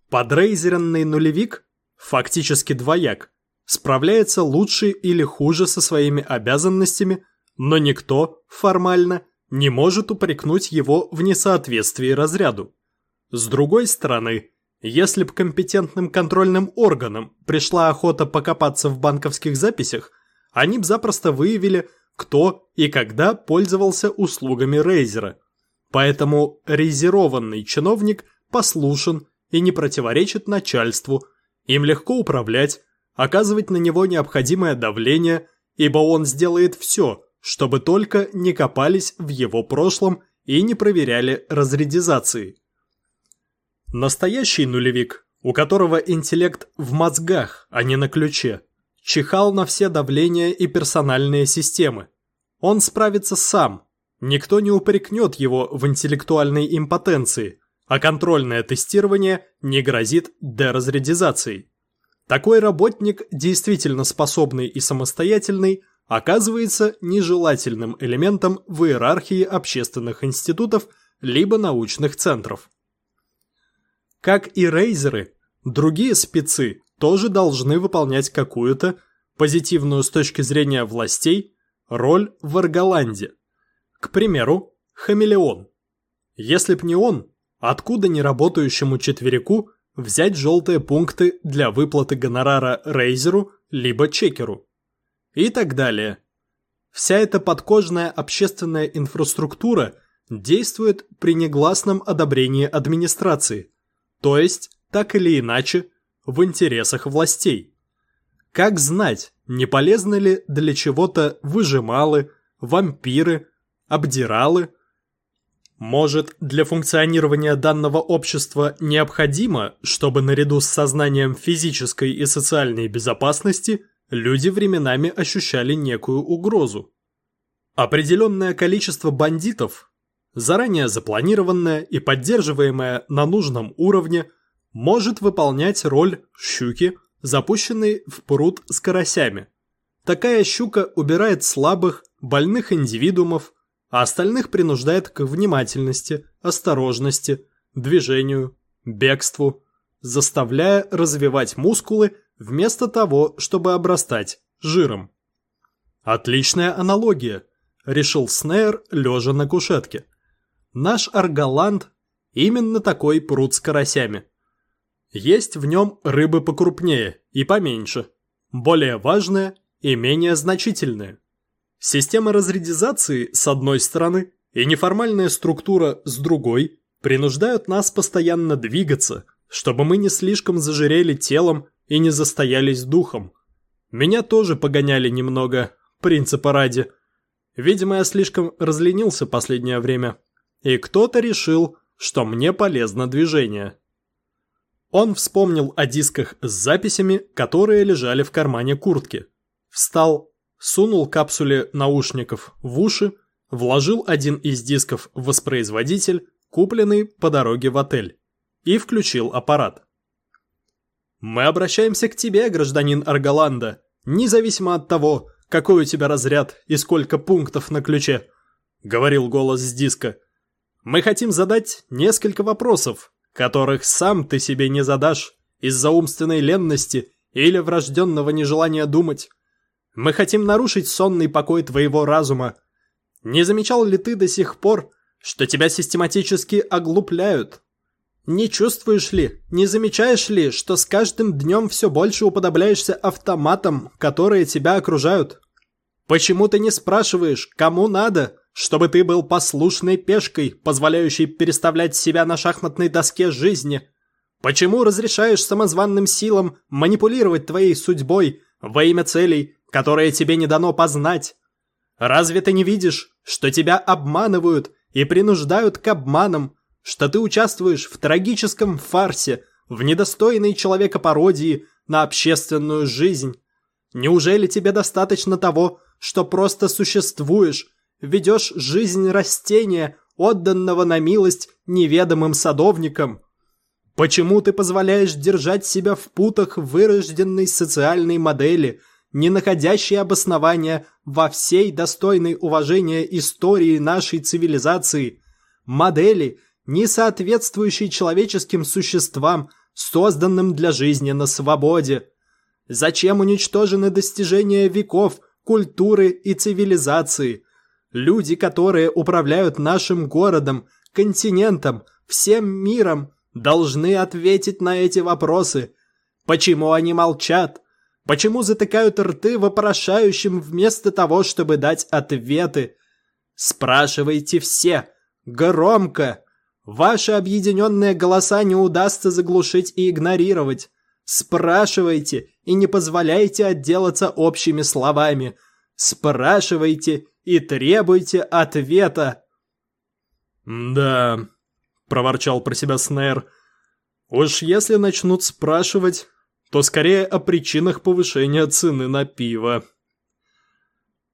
Подрейзеренный нулевик, фактически двояк, справляется лучше или хуже со своими обязанностями, но никто, формально, не может упрекнуть его в несоответствии разряду. С другой стороны, если б компетентным контрольным органам пришла охота покопаться в банковских записях, они б запросто выявили, кто и когда пользовался услугами Рейзера. Поэтому рейзерованный чиновник послушен и не противоречит начальству, им легко управлять, оказывать на него необходимое давление, ибо он сделает все, чтобы только не копались в его прошлом и не проверяли разрядизации. Настоящий нулевик, у которого интеллект в мозгах, а не на ключе, чихал на все давления и персональные системы. Он справится сам, никто не упрекнет его в интеллектуальной импотенции, а контрольное тестирование не грозит деразрядизацией. Такой работник, действительно способный и самостоятельный, оказывается нежелательным элементом в иерархии общественных институтов либо научных центров. Как и рейзеры, другие спецы тоже должны выполнять какую-то, позитивную с точки зрения властей, роль в Арголанде. К примеру, хамелеон. Если б не он, откуда неработающему четверику взять желтые пункты для выплаты гонорара рейзеру либо чекеру? И так далее. Вся эта подкожная общественная инфраструктура действует при негласном одобрении администрации, то есть, так или иначе, в интересах властей. Как знать, не полезны ли для чего-то выжималы, вампиры, обдиралы? Может, для функционирования данного общества необходимо, чтобы наряду с сознанием физической и социальной безопасности люди временами ощущали некую угрозу? Определенное количество бандитов, заранее запланированное и поддерживаемое на нужном уровне, может выполнять роль щуки, запущенной в пруд с карасями. Такая щука убирает слабых, больных индивидуумов, а остальных принуждает к внимательности, осторожности, движению, бегству, заставляя развивать мускулы вместо того, чтобы обрастать жиром. Отличная аналогия, решил Снейр, лежа на кушетке. Наш Арголанд именно такой пруд с карасями. Есть в нем рыбы покрупнее и поменьше, более важные и менее значительные. Система разрядизации с одной стороны и неформальная структура с другой принуждают нас постоянно двигаться, чтобы мы не слишком зажирели телом и не застоялись духом. Меня тоже погоняли немного, принципа ради. Видимо, я слишком разленился последнее время. И кто-то решил, что мне полезно движение. Он вспомнил о дисках с записями, которые лежали в кармане куртки. Встал, сунул капсуле наушников в уши, вложил один из дисков в воспроизводитель, купленный по дороге в отель, и включил аппарат. «Мы обращаемся к тебе, гражданин Арголанда, независимо от того, какой у тебя разряд и сколько пунктов на ключе», — говорил голос с диска. «Мы хотим задать несколько вопросов, которых сам ты себе не задашь из-за умственной ленности или врожденного нежелания думать. Мы хотим нарушить сонный покой твоего разума. Не замечал ли ты до сих пор, что тебя систематически оглупляют?» Не чувствуешь ли, не замечаешь ли, что с каждым днем все больше уподобляешься автоматам, которые тебя окружают? Почему ты не спрашиваешь, кому надо, чтобы ты был послушной пешкой, позволяющей переставлять себя на шахматной доске жизни? Почему разрешаешь самозванным силам манипулировать твоей судьбой во имя целей, которые тебе не дано познать? Разве ты не видишь, что тебя обманывают и принуждают к обманам, что ты участвуешь в трагическом фарсе, в недостойной человека пародии на общественную жизнь. Неужели тебе достаточно того, что просто существуешь, ведешь жизнь растения, отданного на милость неведомым садовникам? Почему ты позволяешь держать себя в путах вырожденной социальной модели, не находящей обоснования во всей достойной уважения истории нашей цивилизации, модели, не соответствующий человеческим существам, созданным для жизни на свободе. Зачем уничтожены достижения веков, культуры и цивилизации? Люди, которые управляют нашим городом, континентом, всем миром, должны ответить на эти вопросы. Почему они молчат? Почему затыкают рты вопрошающим вместо того, чтобы дать ответы? Спрашивайте все, громко, Ваши объединенные голоса не удастся заглушить и игнорировать. Спрашивайте и не позволяйте отделаться общими словами. Спрашивайте и требуйте ответа. «Да», — проворчал про себя Снейр, — «уж если начнут спрашивать, то скорее о причинах повышения цены на пиво».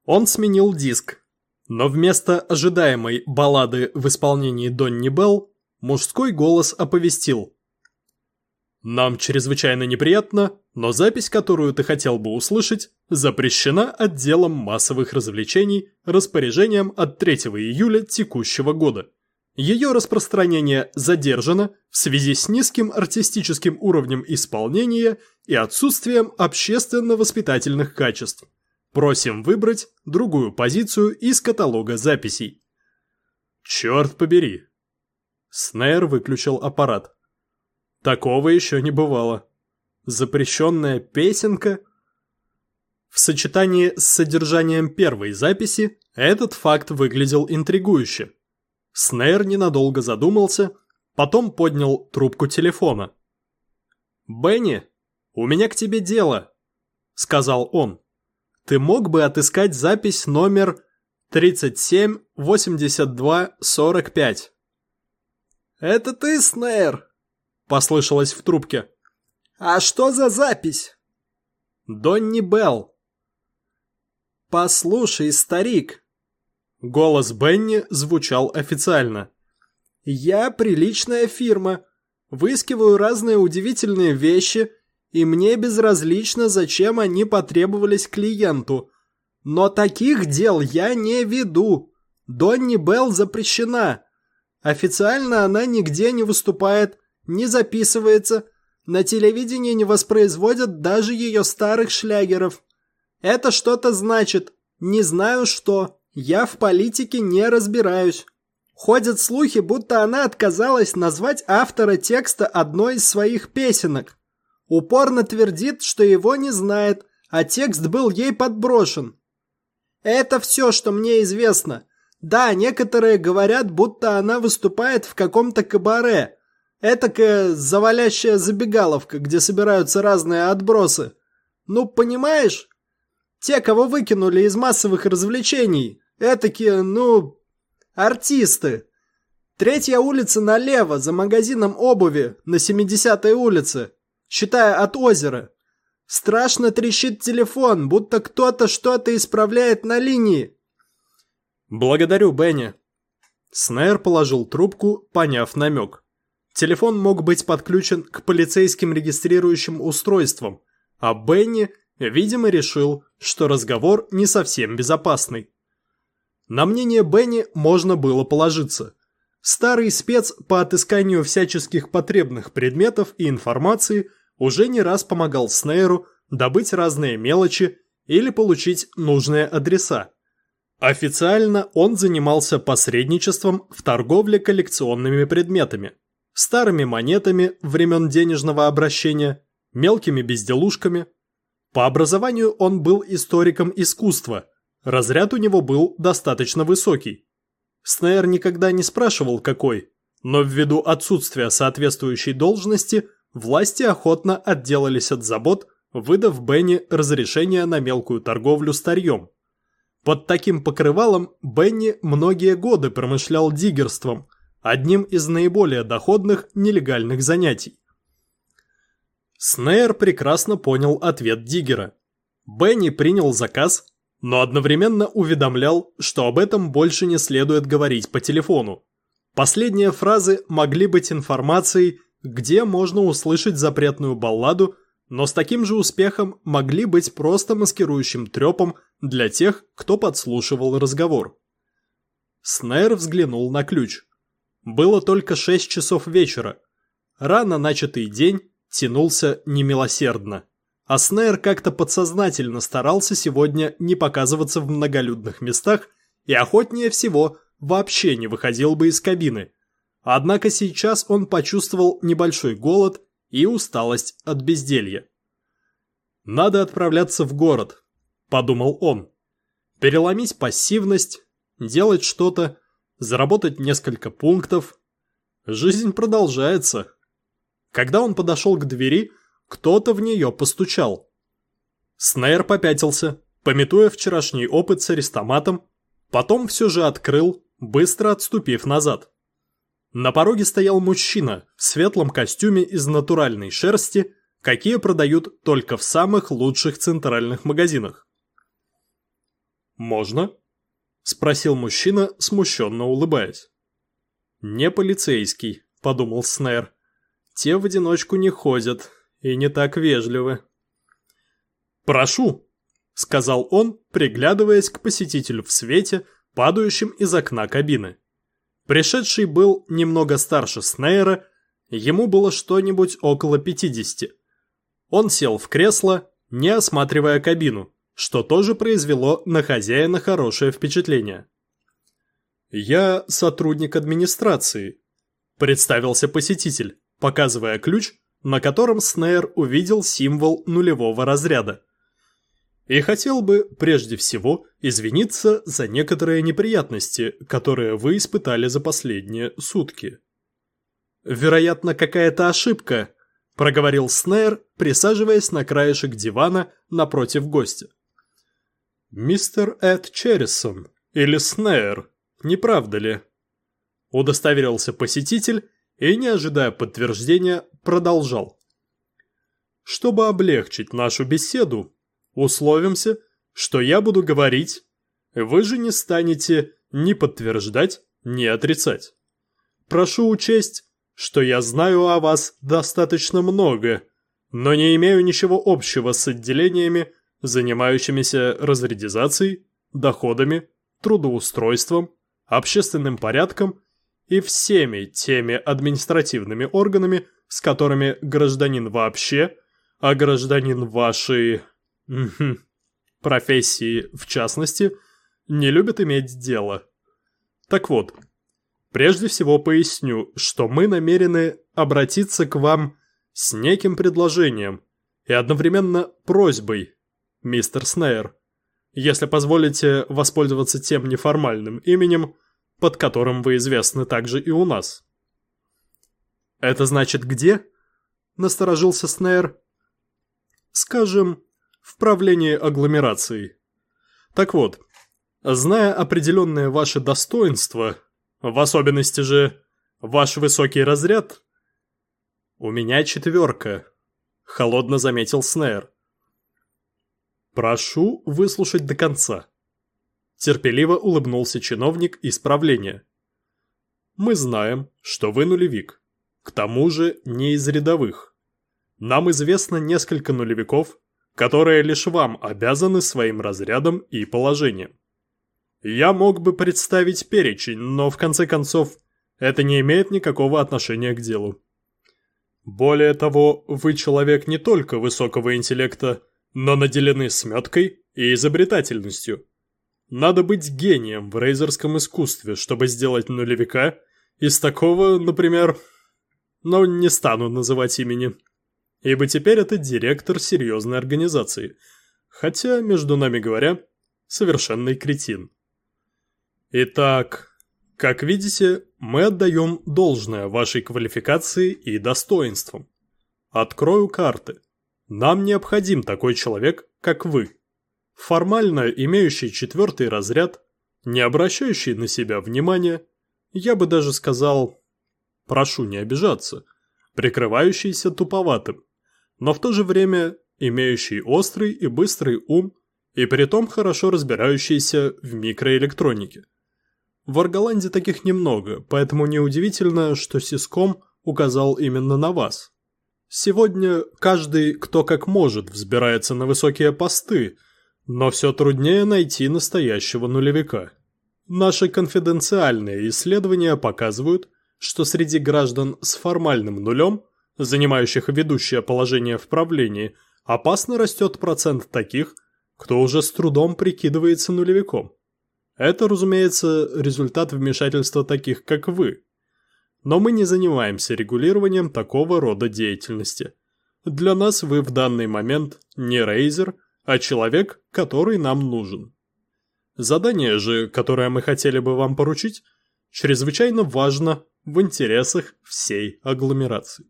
Он сменил диск, но вместо ожидаемой баллады в исполнении Донни Белл мужской голос оповестил. «Нам чрезвычайно неприятно, но запись, которую ты хотел бы услышать, запрещена отделом массовых развлечений распоряжением от 3 июля текущего года. Ее распространение задержано в связи с низким артистическим уровнем исполнения и отсутствием общественно-воспитательных качеств. Просим выбрать другую позицию из каталога записей. Черт побери. Снейр выключил аппарат. Такого еще не бывало. Запрещенная песенка? В сочетании с содержанием первой записи этот факт выглядел интригующе. Снейр ненадолго задумался, потом поднял трубку телефона. «Бенни, у меня к тебе дело», — сказал он ты мог бы отыскать запись номер 378245. «Это ты, Снейр?» – послышалось в трубке. «А что за запись?» «Донни Белл». «Послушай, старик». Голос Бенни звучал официально. «Я приличная фирма. Выискиваю разные удивительные вещи – и мне безразлично, зачем они потребовались клиенту. Но таких дел я не веду. Донни Белл запрещена. Официально она нигде не выступает, не записывается, на телевидении не воспроизводят даже ее старых шлягеров. Это что-то значит. Не знаю что. Я в политике не разбираюсь. Ходят слухи, будто она отказалась назвать автора текста одной из своих песенок. Упорно твердит, что его не знает, а текст был ей подброшен. Это все, что мне известно. Да, некоторые говорят, будто она выступает в каком-то кабаре. Этакая завалящая забегаловка, где собираются разные отбросы. Ну, понимаешь? Те, кого выкинули из массовых развлечений. Этакие, ну, артисты. Третья улица налево, за магазином обуви, на 70-й улице, считая от озера. Страшно трещит телефон, будто кто-то что-то исправляет на линии. Благодарю, Бенни. Снайр положил трубку, поняв намек. Телефон мог быть подключен к полицейским регистрирующим устройствам, а Бенни, видимо, решил, что разговор не совсем безопасный. На мнение Бенни можно было положиться. Старый спец по отысканию всяческих потребных предметов и информации уже не раз помогал Снейру добыть разные мелочи или получить нужные адреса. Официально он занимался посредничеством в торговле коллекционными предметами, старыми монетами времен денежного обращения, мелкими безделушками. По образованию он был историком искусства – Разряд у него был достаточно высокий. Снейр никогда не спрашивал, какой, но ввиду отсутствия соответствующей должности, власти охотно отделались от забот, выдав Бенни разрешение на мелкую торговлю старьем. Под таким покрывалом Бенни многие годы промышлял диггерством, одним из наиболее доходных нелегальных занятий. Снейр прекрасно понял ответ Диггера. Бенни принял заказ, но одновременно уведомлял, что об этом больше не следует говорить по телефону. Последние фразы могли быть информацией, где можно услышать запретную балладу, но с таким же успехом могли быть просто маскирующим трепом для тех, кто подслушивал разговор. Снейр взглянул на ключ. Было только 6 часов вечера. Рано начатый день тянулся немилосердно. А Снейр как-то подсознательно старался сегодня не показываться в многолюдных местах и охотнее всего вообще не выходил бы из кабины. Однако сейчас он почувствовал небольшой голод и усталость от безделья. «Надо отправляться в город», – подумал он. «Переломить пассивность, делать что-то, заработать несколько пунктов. Жизнь продолжается». Когда он подошел к двери – кто-то в нее постучал. Снейр попятился, пометуя вчерашний опыт с аристоматом, потом все же открыл, быстро отступив назад. На пороге стоял мужчина в светлом костюме из натуральной шерсти, какие продают только в самых лучших центральных магазинах. «Можно?» – спросил мужчина, смущенно улыбаясь. «Не полицейский», – подумал Снейр. «Те в одиночку не ходят, и не так вежливы. «Прошу», — сказал он, приглядываясь к посетителю в свете, падающем из окна кабины. Пришедший был немного старше Снейра, ему было что-нибудь около 50. Он сел в кресло, не осматривая кабину, что тоже произвело на хозяина хорошее впечатление. «Я сотрудник администрации», – представился посетитель, показывая ключ, на котором Снейр увидел символ нулевого разряда. И хотел бы, прежде всего, извиниться за некоторые неприятности, которые вы испытали за последние сутки. «Вероятно, какая-то ошибка», – проговорил Снейр, присаживаясь на краешек дивана напротив гостя. «Мистер Эд Черрисон или Снейр, не правда ли?» Удостоверился посетитель и, не ожидая подтверждения, продолжал. Чтобы облегчить нашу беседу, условимся, что я буду говорить, вы же не станете ни подтверждать, ни отрицать. Прошу учесть, что я знаю о вас достаточно много, но не имею ничего общего с отделениями, занимающимися разрядизацией, доходами, трудоустройством, общественным порядком и всеми теми административными органами, с которыми гражданин вообще, а гражданин вашей... профессии в частности, не любит иметь дело. Так вот, прежде всего поясню, что мы намерены обратиться к вам с неким предложением и одновременно просьбой. мистер Снейр. Если позволите воспользоваться тем неформальным именем, под которым вы известны также и у нас. «Это значит где?» – насторожился Снейр. «Скажем, в правлении агломерацией. Так вот, зная определенные ваши достоинства, в особенности же ваш высокий разряд, у меня четверка», – холодно заметил Снейр. «Прошу выслушать до конца». Терпеливо улыбнулся чиновник исправления. «Мы знаем, что вы нулевик. К тому же не из рядовых. Нам известно несколько нулевиков, которые лишь вам обязаны своим разрядом и положением. Я мог бы представить перечень, но в конце концов это не имеет никакого отношения к делу. Более того, вы человек не только высокого интеллекта, но наделены сметкой и изобретательностью. Надо быть гением в рейзерском искусстве, чтобы сделать нулевика из такого, например... Но не стану называть имени. Ибо теперь это директор серьезной организации. Хотя, между нами говоря, совершенный кретин. Итак, как видите, мы отдаем должное вашей квалификации и достоинствам. Открою карты. Нам необходим такой человек, как вы. Формально имеющий четвертый разряд, не обращающий на себя внимания, я бы даже сказал, прошу не обижаться, прикрывающийся туповатым, но в то же время имеющий острый и быстрый ум и притом хорошо разбирающийся в микроэлектронике. В Арголанде таких немного, поэтому неудивительно, что Сиском указал именно на вас. Сегодня каждый, кто как может, взбирается на высокие посты, но все труднее найти настоящего нулевика. Наши конфиденциальные исследования показывают, что среди граждан с формальным нулем, занимающих ведущее положение в правлении, опасно растет процент таких, кто уже с трудом прикидывается нулевиком. Это, разумеется, результат вмешательства таких, как вы, но мы не занимаемся регулированием такого рода деятельности. Для нас вы в данный момент не рейзер, а человек, который нам нужен. Задание же, которое мы хотели бы вам поручить, чрезвычайно важно в интересах всей агломерации.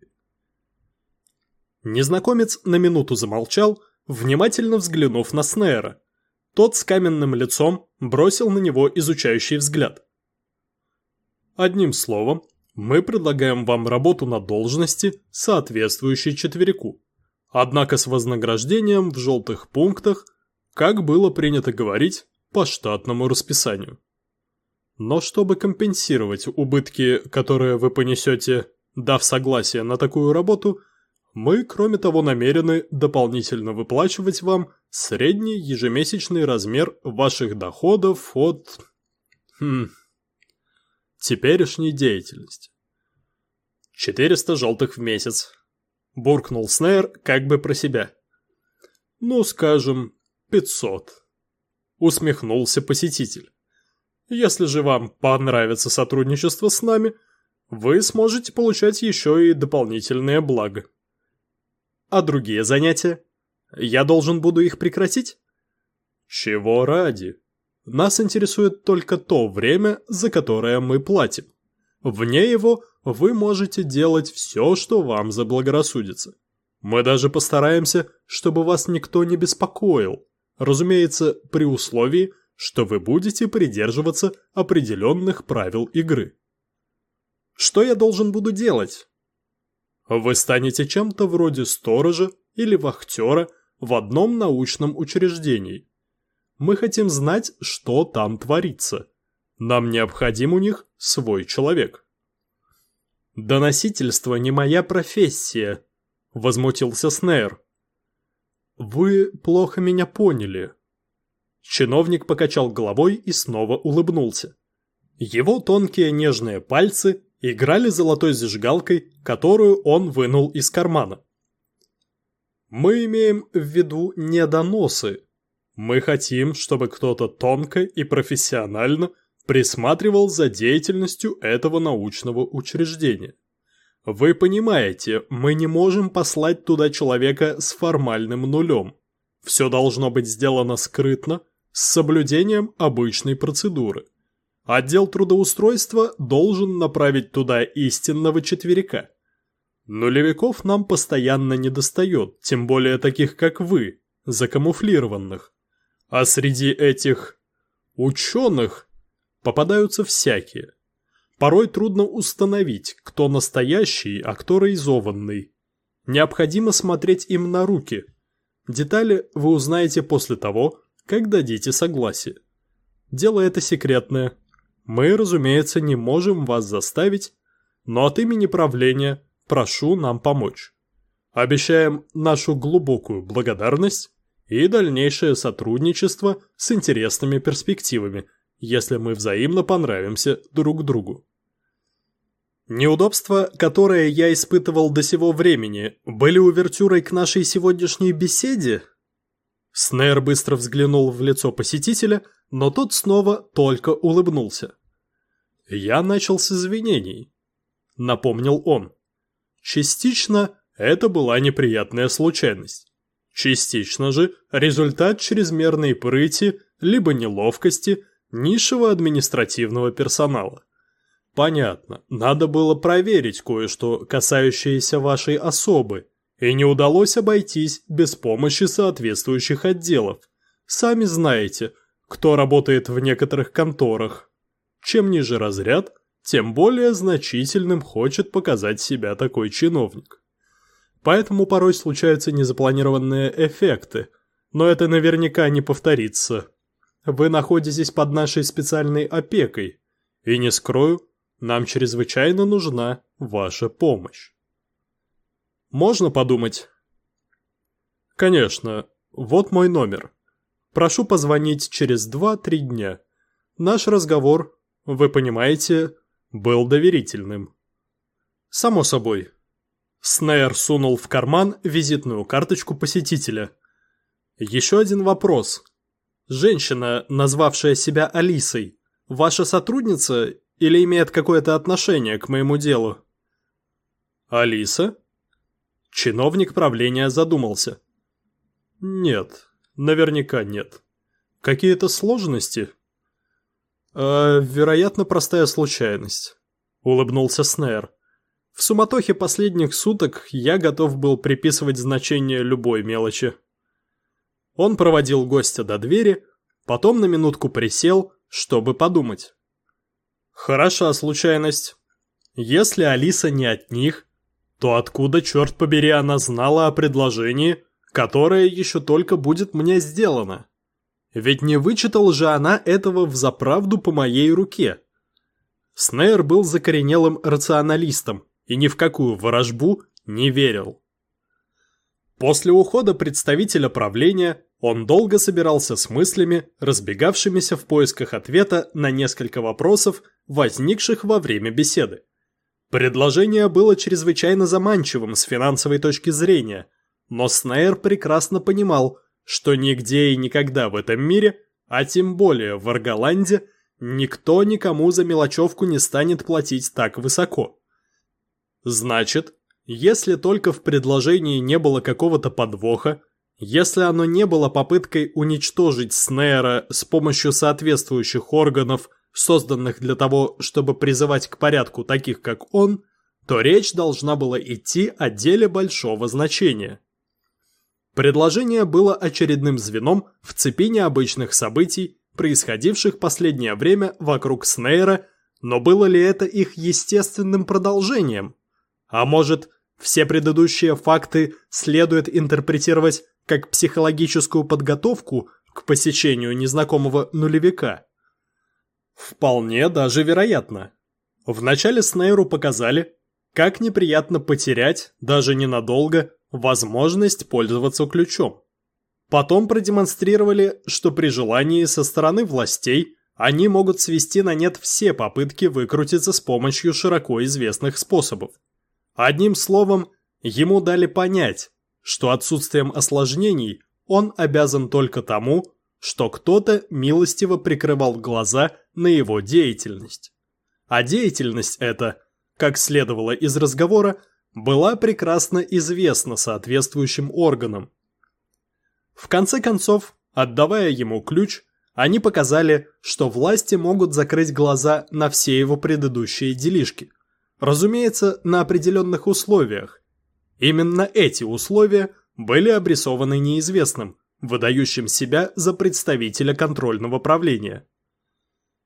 Незнакомец на минуту замолчал, внимательно взглянув на Снейра. Тот с каменным лицом бросил на него изучающий взгляд. Одним словом, мы предлагаем вам работу на должности, соответствующей четверику. Однако с вознаграждением в желтых пунктах, как было принято говорить, по штатному расписанию. Но чтобы компенсировать убытки, которые вы понесете, дав согласие на такую работу, мы, кроме того, намерены дополнительно выплачивать вам средний ежемесячный размер ваших доходов от... Хм, теперешней деятельности. 400 желтых в месяц. Буркнул Снейр как бы про себя. Ну, скажем, 500. Усмехнулся посетитель. Если же вам понравится сотрудничество с нами, вы сможете получать еще и дополнительные блага. А другие занятия? Я должен буду их прекратить? Чего ради? Нас интересует только то время, за которое мы платим. Вне его вы можете делать все, что вам заблагорассудится. Мы даже постараемся, чтобы вас никто не беспокоил. Разумеется, при условии, что вы будете придерживаться определенных правил игры. Что я должен буду делать? Вы станете чем-то вроде сторожа или вахтера в одном научном учреждении. Мы хотим знать, что там творится. Нам необходим у них свой человек. «Доносительство не моя профессия», — возмутился Снейр. «Вы плохо меня поняли». Чиновник покачал головой и снова улыбнулся. Его тонкие нежные пальцы играли золотой зажигалкой, которую он вынул из кармана. Мы имеем в виду не доносы. Мы хотим, чтобы кто-то тонко и профессионально присматривал за деятельностью этого научного учреждения. Вы понимаете, мы не можем послать туда человека с формальным нулем. Все должно быть сделано скрытно, с соблюдением обычной процедуры. Отдел трудоустройства должен направить туда истинного четверика. Нулевиков нам постоянно недостает, тем более таких, как вы, закамуфлированных. А среди этих ученых попадаются всякие. Порой трудно установить, кто настоящий, а кто реализованный. Необходимо смотреть им на руки. Детали вы узнаете после того, как дадите согласие. Дело это секретное. Мы, разумеется, не можем вас заставить, но от имени правления прошу нам помочь. Обещаем нашу глубокую благодарность и дальнейшее сотрудничество с интересными перспективами, если мы взаимно понравимся друг другу. Неудобства, которые я испытывал до сего времени, были увертюрой к нашей сегодняшней беседе? Снейр быстро взглянул в лицо посетителя, но тот снова только улыбнулся. Я начал с извинений, напомнил он. Частично это была неприятная случайность. Частично же результат чрезмерной прыти либо неловкости низшего административного персонала. Понятно, надо было проверить кое-что, касающееся вашей особы, и не удалось обойтись без помощи соответствующих отделов. Сами знаете, кто работает в некоторых конторах. Чем ниже разряд, тем более значительным хочет показать себя такой чиновник. Поэтому порой случаются незапланированные эффекты, но это наверняка не повторится. Вы находитесь под нашей специальной опекой, и не скрою, нам чрезвычайно нужна ваша помощь. Можно подумать? Конечно, вот мой номер. Прошу позвонить через 2-3 дня. Наш разговор, вы понимаете, был доверительным. Само собой, Снейр сунул в карман визитную карточку посетителя. Еще один вопрос. Женщина, назвавшая себя Алисой, ваша сотрудница или имеет какое-то отношение к моему делу? Алиса? Чиновник правления задумался. Нет, наверняка нет. Какие-то сложности? Э, вероятно, простая случайность. Улыбнулся Снейр. В суматохе последних суток я готов был приписывать значение любой мелочи. Он проводил гостя до двери, потом на минутку присел, чтобы подумать. Хороша случайность. Если Алиса не от них, то откуда, черт побери, она знала о предложении, которое еще только будет мне сделано? Ведь не вычитал же она этого в заправду по моей руке. Снейр был закоренелым рационалистом, и ни в какую ворожбу не верил. После ухода представителя правления он долго собирался с мыслями, разбегавшимися в поисках ответа на несколько вопросов, возникших во время беседы. Предложение было чрезвычайно заманчивым с финансовой точки зрения, но Снейр прекрасно понимал, что нигде и никогда в этом мире, а тем более в Арголанде, никто никому за мелочевку не станет платить так высоко. Значит, если только в предложении не было какого-то подвоха, если оно не было попыткой уничтожить Снейра с помощью соответствующих органов, созданных для того, чтобы призывать к порядку таких, как он, то речь должна была идти о деле большого значения. Предложение было очередным звеном в цепи необычных событий, происходивших последнее время вокруг Снейра, но было ли это их естественным продолжением? А может, все предыдущие факты следует интерпретировать как психологическую подготовку к посещению незнакомого нулевика? Вполне даже вероятно. Вначале Снейру показали, как неприятно потерять, даже ненадолго, возможность пользоваться ключом. Потом продемонстрировали, что при желании со стороны властей они могут свести на нет все попытки выкрутиться с помощью широко известных способов. Одним словом, ему дали понять, что отсутствием осложнений он обязан только тому, что кто-то милостиво прикрывал глаза на его деятельность. А деятельность эта, как следовало из разговора, была прекрасно известна соответствующим органам. В конце концов, отдавая ему ключ, они показали, что власти могут закрыть глаза на все его предыдущие делишки. Разумеется, на определенных условиях. Именно эти условия были обрисованы неизвестным, выдающим себя за представителя контрольного правления.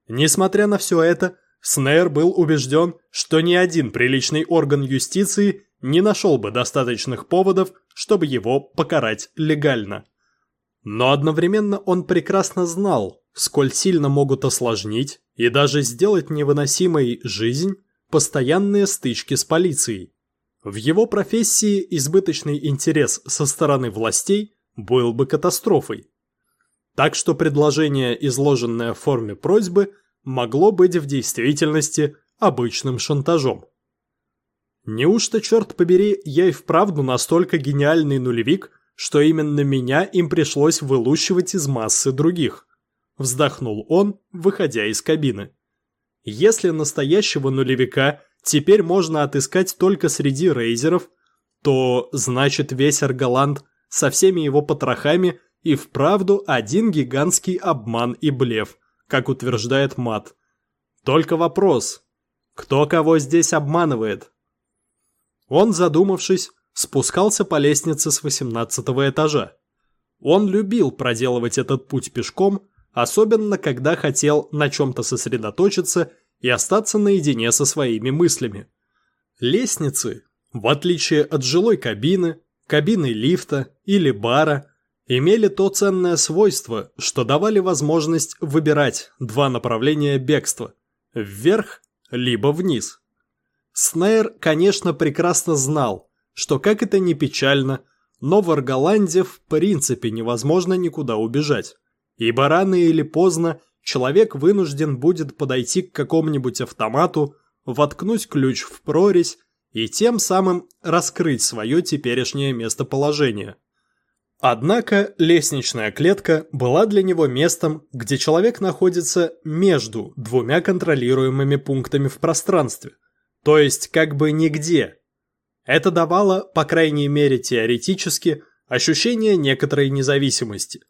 Несмотря на все это, Снейр был убежден, что ни один приличный орган юстиции не нашел бы достаточных поводов, чтобы его покарать легально. Но одновременно он прекрасно знал, сколь сильно могут осложнить и даже сделать невыносимой жизнь постоянные стычки с полицией. В его профессии избыточный интерес со стороны властей был бы катастрофой. Так что предложение, изложенное в форме просьбы, могло быть в действительности обычным шантажом. Неужто, черт побери, я и вправду настолько гениальный нулевик, что именно меня им пришлось вылущивать из массы других? Вздохнул он, выходя из кабины. Если настоящего нулевика теперь можно отыскать только среди рейзеров, то значит весь Арголанд со всеми его потрохами и вправду один гигантский обман и блеф, как утверждает Мат. Только вопрос, кто кого здесь обманывает? Он, задумавшись, спускался по лестнице с 18 этажа. Он любил проделывать этот путь пешком, особенно когда хотел на чем-то сосредоточиться и остаться наедине со своими мыслями. Лестницы, в отличие от жилой кабины, кабины лифта или бара, имели то ценное свойство, что давали возможность выбирать два направления бегства – вверх либо вниз. Снейр, конечно, прекрасно знал, что как это ни печально, но в Арголанде в принципе невозможно никуда убежать, ибо рано или поздно человек вынужден будет подойти к какому-нибудь автомату, воткнуть ключ в прорезь и тем самым раскрыть свое теперешнее местоположение. Однако лестничная клетка была для него местом, где человек находится между двумя контролируемыми пунктами в пространстве – то есть как бы нигде. Это давало, по крайней мере теоретически, ощущение некоторой независимости.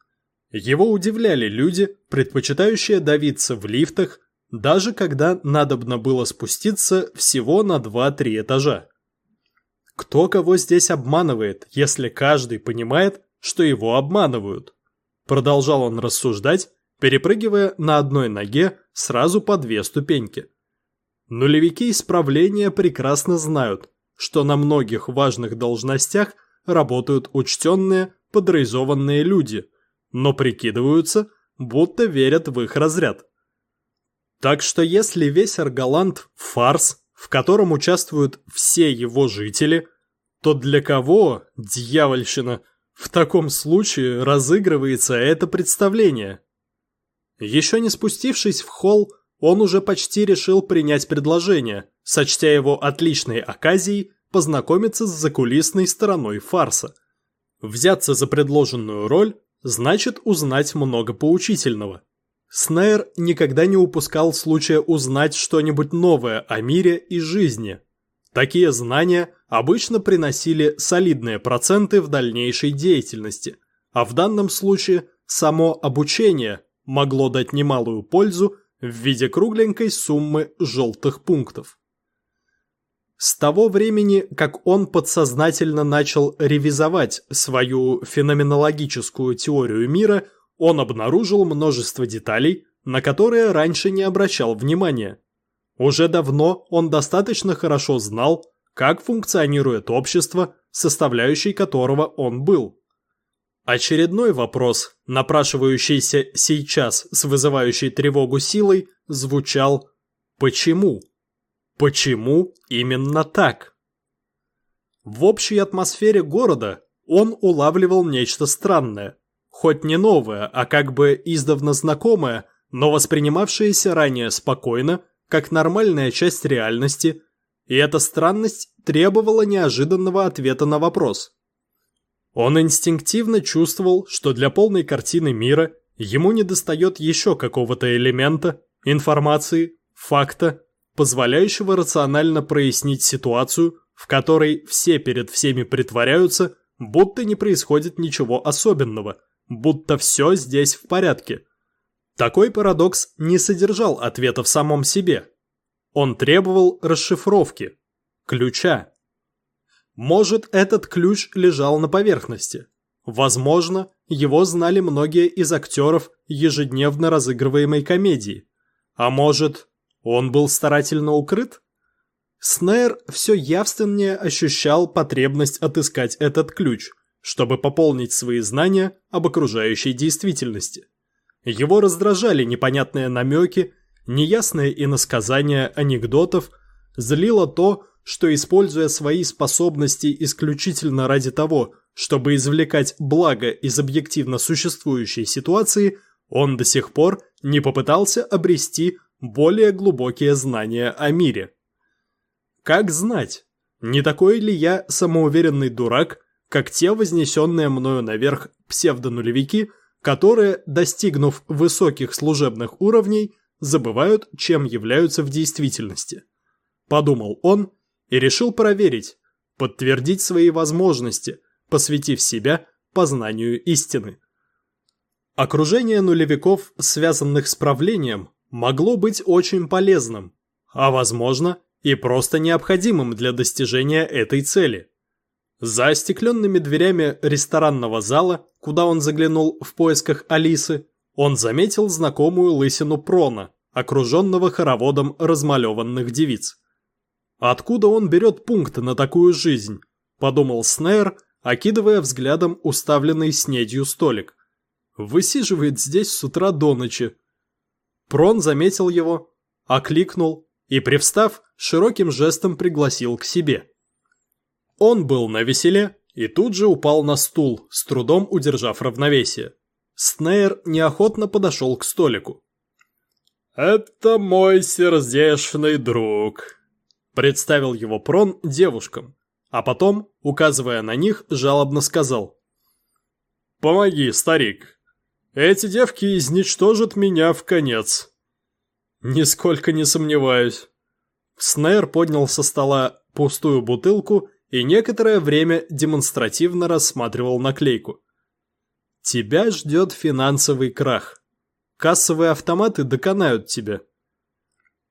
Его удивляли люди, предпочитающие давиться в лифтах, даже когда надобно было спуститься всего на 2-3 этажа. Кто кого здесь обманывает, если каждый понимает, что его обманывают? Продолжал он рассуждать, перепрыгивая на одной ноге сразу по две ступеньки. Нулевики исправления прекрасно знают, что на многих важных должностях работают учтенные, подраизованные люди, но прикидываются, будто верят в их разряд. Так что если весь Арголанд – фарс, в котором участвуют все его жители, то для кого, дьявольщина, в таком случае разыгрывается это представление? Еще не спустившись в холл, он уже почти решил принять предложение, сочтя его отличной оказией познакомиться с закулисной стороной фарса. Взяться за предложенную роль значит узнать много поучительного. Снейр никогда не упускал случая узнать что-нибудь новое о мире и жизни. Такие знания обычно приносили солидные проценты в дальнейшей деятельности, а в данном случае само обучение могло дать немалую пользу в виде кругленькой суммы желтых пунктов. С того времени, как он подсознательно начал ревизовать свою феноменологическую теорию мира, он обнаружил множество деталей, на которые раньше не обращал внимания. Уже давно он достаточно хорошо знал, как функционирует общество, составляющей которого он был. Очередной вопрос, напрашивающийся сейчас с вызывающей тревогу силой, звучал «Почему?». Почему именно так? В общей атмосфере города он улавливал нечто странное, хоть не новое, а как бы издавна знакомое, но воспринимавшееся ранее спокойно, как нормальная часть реальности, и эта странность требовала неожиданного ответа на вопрос – он инстинктивно чувствовал, что для полной картины мира ему недостает еще какого-то элемента, информации, факта, позволяющего рационально прояснить ситуацию, в которой все перед всеми притворяются, будто не происходит ничего особенного, будто все здесь в порядке. Такой парадокс не содержал ответа в самом себе. Он требовал расшифровки, ключа. Может, этот ключ лежал на поверхности. Возможно, его знали многие из актеров ежедневно разыгрываемой комедии. А может, он был старательно укрыт? Снейр все явственнее ощущал потребность отыскать этот ключ, чтобы пополнить свои знания об окружающей действительности. Его раздражали непонятные намеки, неясные иносказания анекдотов, злило то, что, используя свои способности исключительно ради того, чтобы извлекать благо из объективно существующей ситуации, он до сих пор не попытался обрести более глубокие знания о мире. Как знать, не такой ли я самоуверенный дурак, как те вознесенные мною наверх псевдонулевики, которые, достигнув высоких служебных уровней, забывают, чем являются в действительности. Подумал он и решил проверить, подтвердить свои возможности, посвятив себя познанию истины. Окружение нулевиков, связанных с правлением, могло быть очень полезным, а возможно и просто необходимым для достижения этой цели. За остекленными дверями ресторанного зала, куда он заглянул в поисках Алисы, он заметил знакомую лысину Прона, окруженного хороводом размалеванных девиц. «Откуда он берет пункты на такую жизнь?» – подумал Снейр, окидывая взглядом уставленный снедью столик. «Высиживает здесь с утра до ночи». Прон заметил его, окликнул и, привстав, широким жестом пригласил к себе. Он был на веселе и тут же упал на стул, с трудом удержав равновесие. Снейр неохотно подошел к столику. «Это мой сердечный друг», — представил его Прон девушкам, а потом, указывая на них, жалобно сказал. «Помоги, старик. Эти девки изничтожат меня в конец». «Нисколько не сомневаюсь». Снейр поднял со стола пустую бутылку и некоторое время демонстративно рассматривал наклейку. «Тебя ждет финансовый крах. Кассовые автоматы доконают тебя».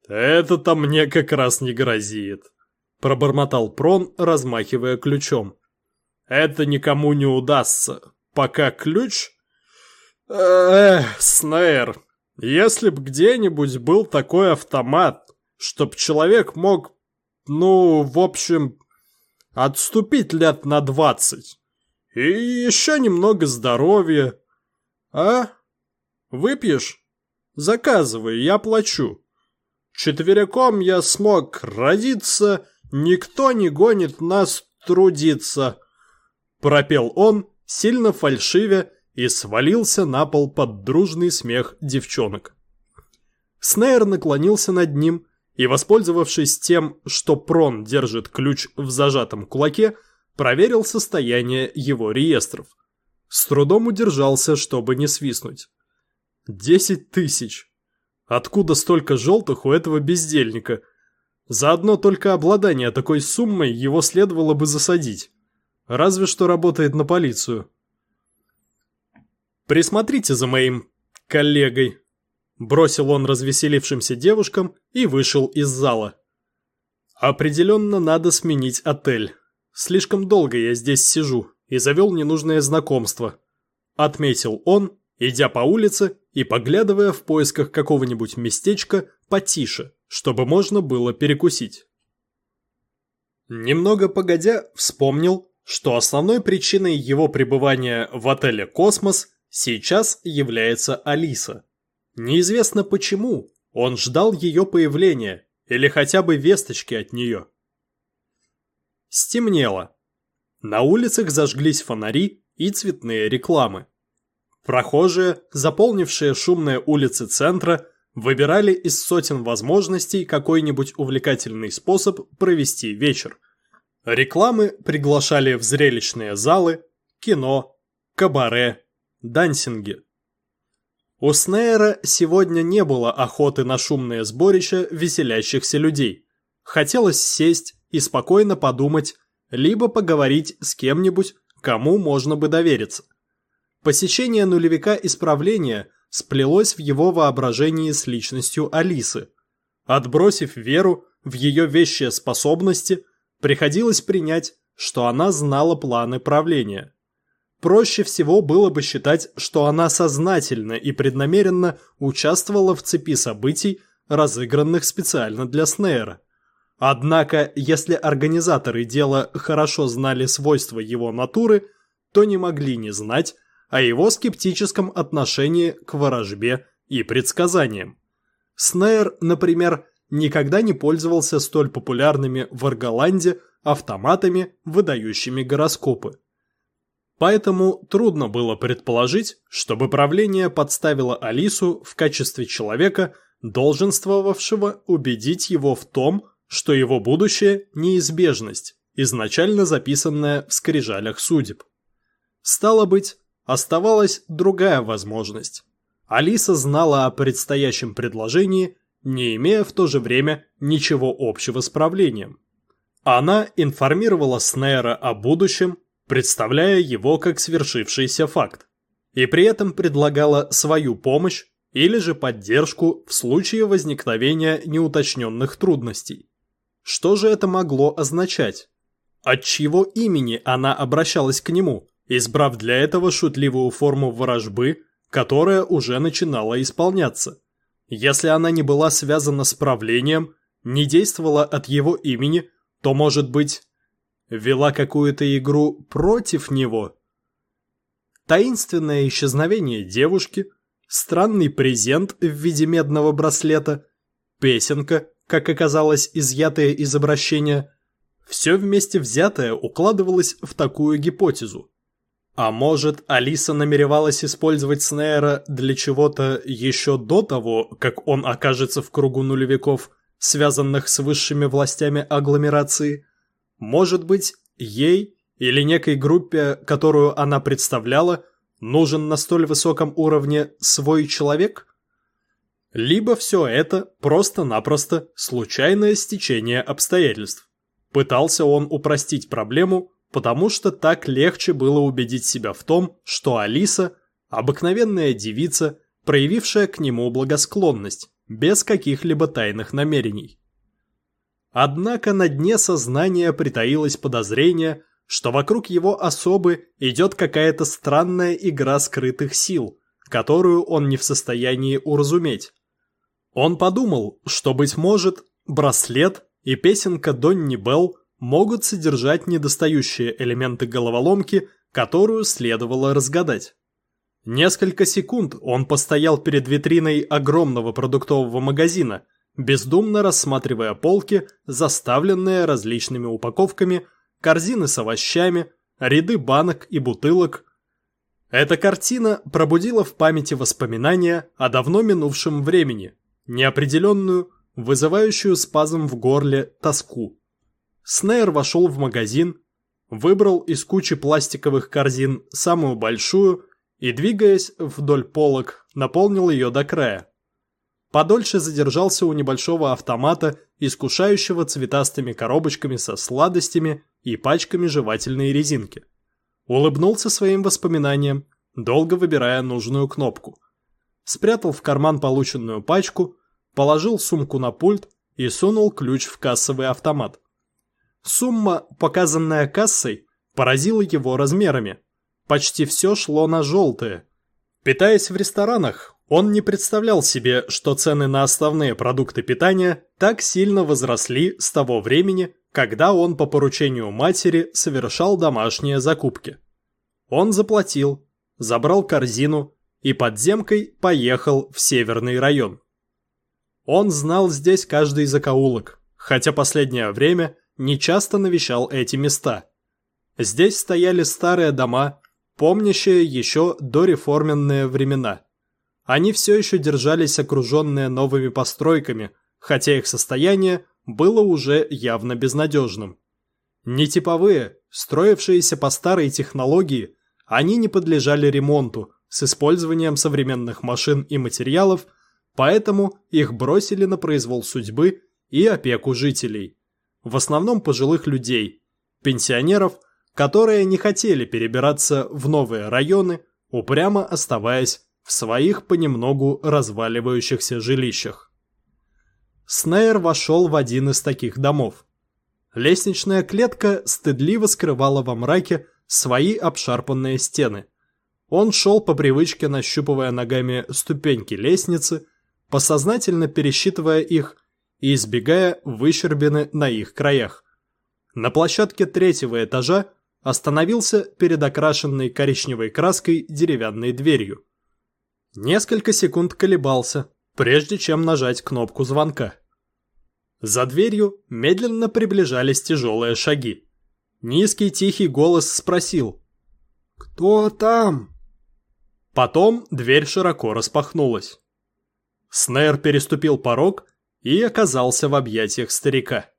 «Это-то мне как раз не грозит», – пробормотал Прон, размахивая ключом. «Это никому не удастся, пока ключ...» «Эх, Снейр, если б где-нибудь был такой автомат, чтоб человек мог, ну, в общем, Отступить лет на двадцать. И еще немного здоровья. А? Выпьешь? Заказывай, я плачу. Четверяком я смог родиться, никто не гонит нас трудиться. Пропел он, сильно фальшивя, и свалился на пол под дружный смех девчонок. Снейр наклонился над ним и, воспользовавшись тем, что Прон держит ключ в зажатом кулаке, проверил состояние его реестров. С трудом удержался, чтобы не свистнуть. Десять тысяч. Откуда столько желтых у этого бездельника? За одно только обладание такой суммой его следовало бы засадить. Разве что работает на полицию. Присмотрите за моим коллегой, Бросил он развеселившимся девушкам и вышел из зала. Определенно надо сменить отель. Слишком долго я здесь сижу и завел ненужное знакомство. Отметил он, идя по улице и поглядывая в поисках какого-нибудь местечка потише, чтобы можно было перекусить. Немного погодя, вспомнил, что основной причиной его пребывания в отеле «Космос» сейчас является Алиса. Неизвестно почему, он ждал ее появления или хотя бы весточки от нее. Стемнело. На улицах зажглись фонари и цветные рекламы. Прохожие, заполнившие шумные улицы центра, выбирали из сотен возможностей какой-нибудь увлекательный способ провести вечер. Рекламы приглашали в зрелищные залы, кино, кабаре, дансинги. У Снейра сегодня не было охоты на шумное сборище веселящихся людей. Хотелось сесть и спокойно подумать, либо поговорить с кем-нибудь, кому можно бы довериться. Посещение нулевика исправления сплелось в его воображении с личностью Алисы. Отбросив веру в ее вещие способности, приходилось принять, что она знала планы правления. Проще всего было бы считать, что она сознательно и преднамеренно участвовала в цепи событий, разыгранных специально для Снейра. Однако, если организаторы дела хорошо знали свойства его натуры, то не могли не знать о его скептическом отношении к ворожбе и предсказаниям. Снейр, например, никогда не пользовался столь популярными в Арголанде автоматами, выдающими гороскопы. Поэтому трудно было предположить, чтобы правление подставило Алису в качестве человека, долженствовавшего убедить его в том, что его будущее – неизбежность, изначально записанная в скрижалях судеб. Стало быть, оставалась другая возможность. Алиса знала о предстоящем предложении, не имея в то же время ничего общего с правлением. Она информировала Снейра о будущем, представляя его как свершившийся факт, и при этом предлагала свою помощь или же поддержку в случае возникновения неуточненных трудностей. Что же это могло означать? От чьего имени она обращалась к нему, избрав для этого шутливую форму ворожбы, которая уже начинала исполняться? Если она не была связана с правлением, не действовала от его имени, то, может быть, вела какую-то игру против него? Таинственное исчезновение девушки, странный презент в виде медного браслета, песенка, как оказалось, изъятое из обращения, все вместе взятое укладывалось в такую гипотезу. А может, Алиса намеревалась использовать Снейра для чего-то еще до того, как он окажется в кругу нулевиков, связанных с высшими властями агломерации? Может быть, ей или некой группе, которую она представляла, нужен на столь высоком уровне свой человек? Либо все это просто-напросто случайное стечение обстоятельств. Пытался он упростить проблему, потому что так легче было убедить себя в том, что Алиса – обыкновенная девица, проявившая к нему благосклонность, без каких-либо тайных намерений. Однако на дне сознания притаилось подозрение, что вокруг его особы идет какая-то странная игра скрытых сил, которую он не в состоянии уразуметь. Он подумал, что, быть может, браслет и песенка Донни Белл могут содержать недостающие элементы головоломки, которую следовало разгадать. Несколько секунд он постоял перед витриной огромного продуктового магазина, бездумно рассматривая полки, заставленные различными упаковками, корзины с овощами, ряды банок и бутылок. Эта картина пробудила в памяти воспоминания о давно минувшем времени – неопределенную, вызывающую спазм в горле тоску. Снейр вошел в магазин, выбрал из кучи пластиковых корзин самую большую и, двигаясь вдоль полок, наполнил ее до края. Подольше задержался у небольшого автомата, искушающего цветастыми коробочками со сладостями и пачками жевательной резинки. Улыбнулся своим воспоминаниям, долго выбирая нужную кнопку – спрятал в карман полученную пачку, положил сумку на пульт и сунул ключ в кассовый автомат. Сумма, показанная кассой, поразила его размерами. Почти все шло на желтое. Питаясь в ресторанах, он не представлял себе, что цены на основные продукты питания так сильно возросли с того времени, когда он по поручению матери совершал домашние закупки. Он заплатил, забрал корзину и подземкой поехал в северный район. Он знал здесь каждый закоулок, хотя последнее время нечасто навещал эти места. Здесь стояли старые дома, помнящие еще дореформенные времена. Они все еще держались окруженные новыми постройками, хотя их состояние было уже явно безнадежным. Нетиповые, строившиеся по старой технологии, они не подлежали ремонту, с использованием современных машин и материалов, поэтому их бросили на произвол судьбы и опеку жителей. В основном пожилых людей, пенсионеров, которые не хотели перебираться в новые районы, упрямо оставаясь в своих понемногу разваливающихся жилищах. Снейр вошел в один из таких домов. Лестничная клетка стыдливо скрывала во мраке свои обшарпанные стены. Он шел по привычке, нащупывая ногами ступеньки лестницы, посознательно пересчитывая их и избегая выщербины на их краях. На площадке третьего этажа остановился перед окрашенной коричневой краской деревянной дверью. Несколько секунд колебался, прежде чем нажать кнопку звонка. За дверью медленно приближались тяжелые шаги. Низкий тихий голос спросил «Кто там?» Потом дверь широко распахнулась. Снейр переступил порог и оказался в объятиях старика.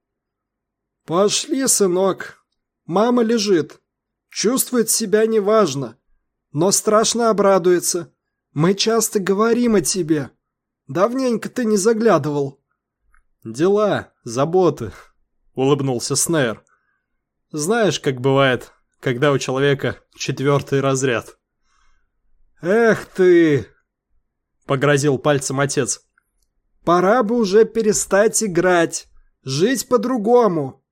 «Пошли, сынок. Мама лежит. Чувствует себя неважно, но страшно обрадуется. Мы часто говорим о тебе. Давненько ты не заглядывал». «Дела, заботы», — улыбнулся Снейр. «Знаешь, как бывает, когда у человека четвертый разряд». «Эх ты!» — погрозил пальцем отец. «Пора бы уже перестать играть, жить по-другому».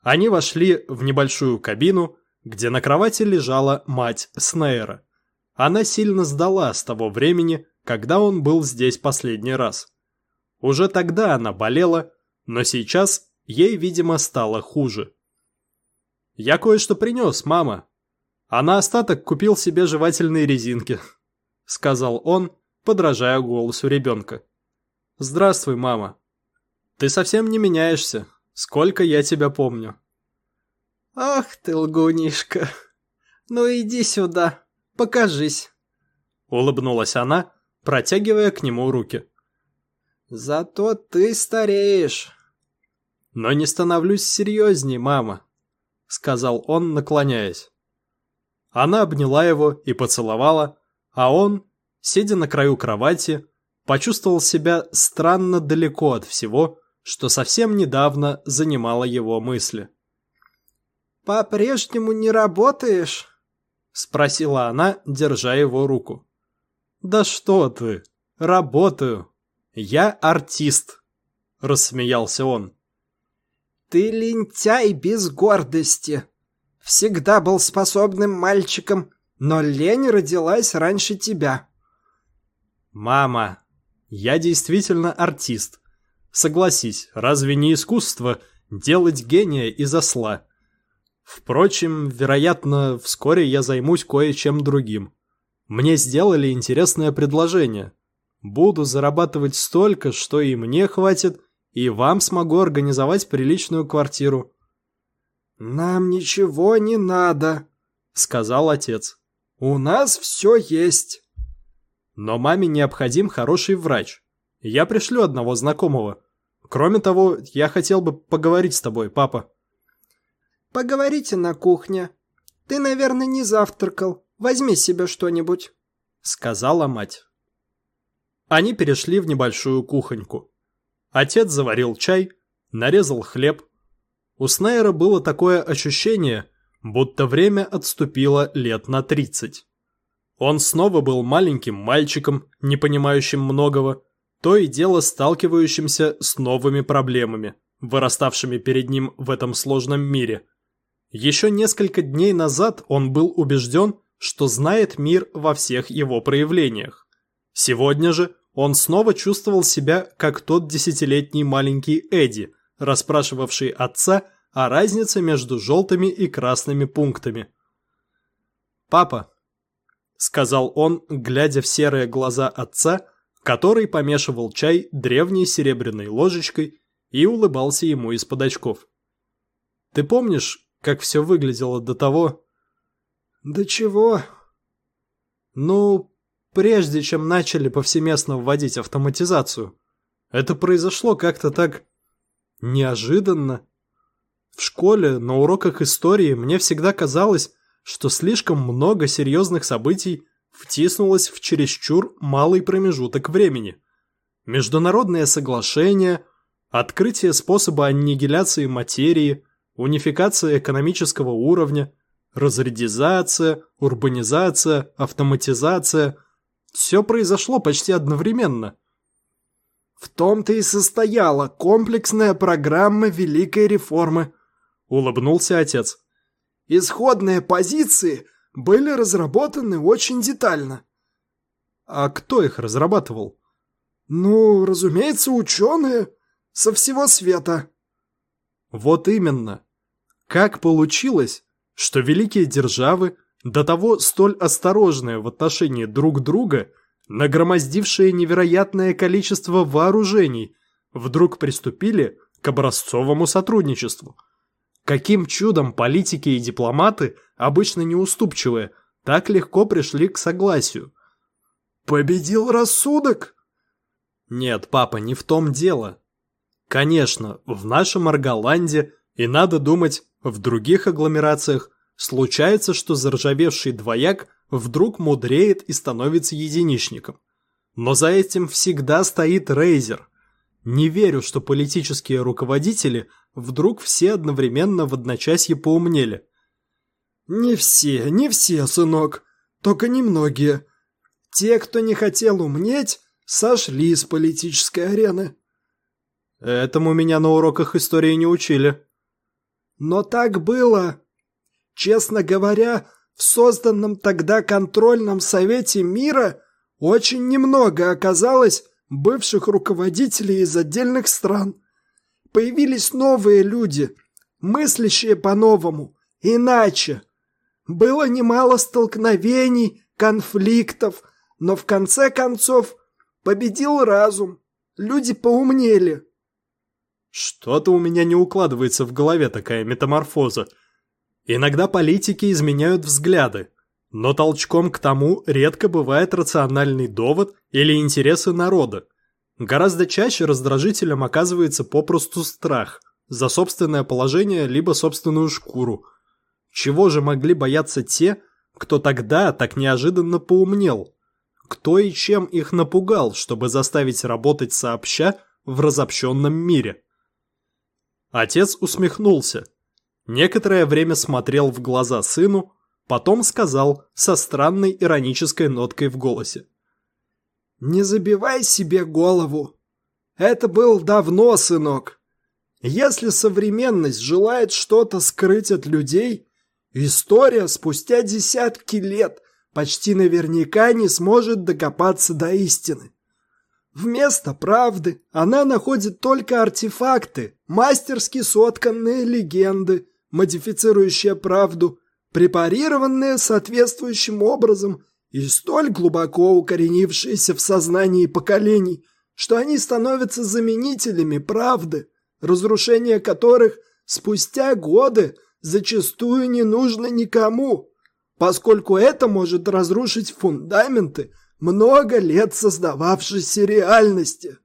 Они вошли в небольшую кабину, где на кровати лежала мать Снейра. Она сильно сдала с того времени, когда он был здесь последний раз. Уже тогда она болела, но сейчас ей, видимо, стало хуже. «Я кое-что принес, мама. А на остаток купил себе жевательные резинки», — сказал он, подражая голосу ребенка. «Здравствуй, мама. Ты совсем не меняешься, сколько я тебя помню». «Ах ты, лгунишка! Ну иди сюда, покажись!» Улыбнулась она, протягивая к нему руки. Зато ты стареешь. Но не становлюсь серьезней, мама, сказал он, наклоняясь. Она обняла его и поцеловала, а он, сидя на краю кровати, почувствовал себя странно далеко от всего, что совсем недавно занимало его мысли. «По-прежнему не работаешь?» — спросила она, держа его руку. «Да что ты! Работаю!» «Я артист», — рассмеялся он. «Ты лентяй без гордости. Всегда был способным мальчиком, но лень родилась раньше тебя». «Мама, я действительно артист. Согласись, разве не искусство делать гения из осла? Впрочем, вероятно, вскоре я займусь кое-чем другим. Мне сделали интересное предложение». Буду зарабатывать столько, что и мне хватит, и вам смогу организовать приличную квартиру». «Нам ничего не надо», — сказал отец. «У нас все есть». «Но маме необходим хороший врач. Я пришлю одного знакомого. Кроме того, я хотел бы поговорить с тобой, папа». «Поговорите на кухне. Ты, наверное, не завтракал. Возьми себе что-нибудь», — сказала мать. Они перешли в небольшую кухоньку. Отец заварил чай, нарезал хлеб. У Снейра было такое ощущение, будто время отступило лет на тридцать. Он снова был маленьким мальчиком, не понимающим многого, то и дело сталкивающимся с новыми проблемами, выраставшими перед ним в этом сложном мире. Еще несколько дней назад он был убежден, что знает мир во всех его проявлениях. Сегодня же он снова чувствовал себя, как тот десятилетний маленький Эдди, расспрашивавший отца о разнице между желтыми и красными пунктами. «Папа», — сказал он, глядя в серые глаза отца, который помешивал чай древней серебряной ложечкой и улыбался ему из-под очков. «Ты помнишь, как все выглядело до того...» «До чего?» «Ну, прежде чем начали повсеместно вводить автоматизацию. Это произошло как-то так неожиданно. В школе на уроках истории мне всегда казалось, что слишком много серьезных событий втиснулось в чересчур малый промежуток времени. Международные соглашения, открытие способа аннигиляции материи, унификация экономического уровня, разрядизация, урбанизация, автоматизация. Все произошло почти одновременно. В том-то и состояла комплексная программа Великой Реформы, улыбнулся отец. Исходные позиции были разработаны очень детально. А кто их разрабатывал? Ну, разумеется, ученые со всего света. Вот именно. Как получилось, что великие державы, до того столь осторожные в отношении друг друга, нагромоздившие невероятное количество вооружений, вдруг приступили к образцовому сотрудничеству. Каким чудом политики и дипломаты, обычно неуступчивые, так легко пришли к согласию? «Победил рассудок?» Нет, папа, не в том дело. Конечно, в нашем Арголанде, и надо думать, в других агломерациях, случается, что заржавевший двояк вдруг мудреет и становится единичником. Но за этим всегда стоит Рейзер. Не верю, что политические руководители вдруг все одновременно в одночасье поумнели. «Не все, не все, сынок, только немногие. Те, кто не хотел умнеть, сошли с политической арены». Этому меня на уроках истории не учили. Но так было. Честно говоря, в созданном тогда контрольном совете мира очень немного оказалось бывших руководителей из отдельных стран. Появились новые люди, мыслящие по-новому, иначе. Было немало столкновений, конфликтов, но в конце концов победил разум. Люди поумнели. Что-то у меня не укладывается в голове такая метаморфоза. Иногда политики изменяют взгляды, но толчком к тому редко бывает рациональный довод или интересы народа. Гораздо чаще раздражителем оказывается попросту страх за собственное положение либо собственную шкуру. Чего же могли бояться те, кто тогда так неожиданно поумнел? Кто и чем их напугал, чтобы заставить работать сообща в разобщенном мире? Отец усмехнулся. Некоторое время смотрел в глаза сыну, потом сказал со странной иронической ноткой в голосе. «Не забивай себе голову. Это был давно, сынок. Если современность желает что-то скрыть от людей, история спустя десятки лет почти наверняка не сможет докопаться до истины. Вместо правды она находит только артефакты, мастерски сотканные легенды, модифицирующие правду, препарированные соответствующим образом и столь глубоко укоренившиеся в сознании поколений, что они становятся заменителями правды, разрушение которых спустя годы зачастую не нужно никому, поскольку это может разрушить фундаменты много лет создававшейся реальности.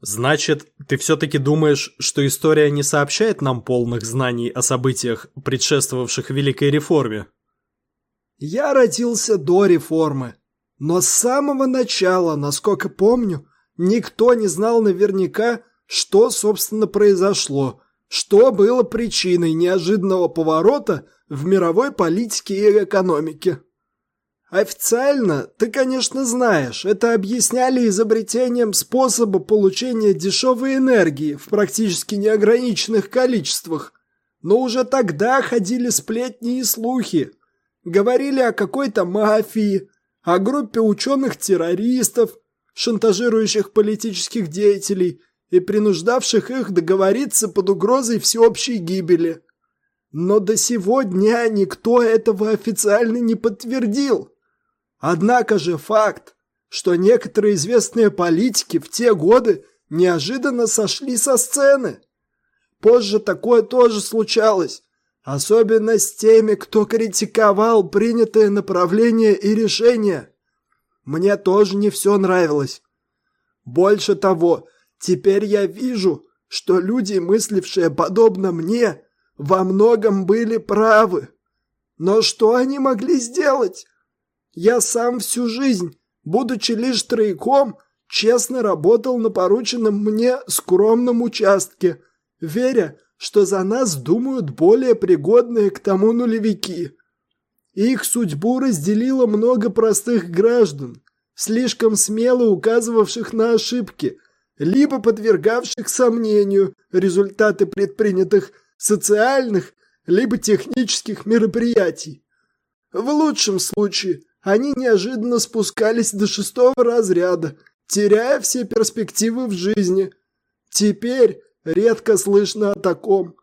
Значит, ты все-таки думаешь, что история не сообщает нам полных знаний о событиях, предшествовавших Великой Реформе? Я родился до реформы, но с самого начала, насколько помню, никто не знал наверняка, что, собственно, произошло, что было причиной неожиданного поворота в мировой политике и экономике. Официально, ты, конечно, знаешь, это объясняли изобретением способа получения дешевой энергии в практически неограниченных количествах. Но уже тогда ходили сплетни и слухи. Говорили о какой-то мафии, о группе ученых-террористов, шантажирующих политических деятелей и принуждавших их договориться под угрозой всеобщей гибели. Но до сего дня никто этого официально не подтвердил. Однако же факт, что некоторые известные политики в те годы неожиданно сошли со сцены. Позже такое тоже случалось, особенно с теми, кто критиковал принятые направления и решения. Мне тоже не все нравилось. Больше того, теперь я вижу, что люди, мыслившие подобно мне, во многом были правы. Но что они могли сделать? Я сам всю жизнь, будучи лишь трояком, честно работал на порученном мне скромном участке, веря, что за нас думают более пригодные к тому нулевики. Их судьбу разделило много простых граждан, слишком смело указывавших на ошибки, либо подвергавших сомнению результаты предпринятых социальных либо технических мероприятий. В лучшем случае они неожиданно спускались до шестого разряда, теряя все перспективы в жизни. Теперь редко слышно о таком.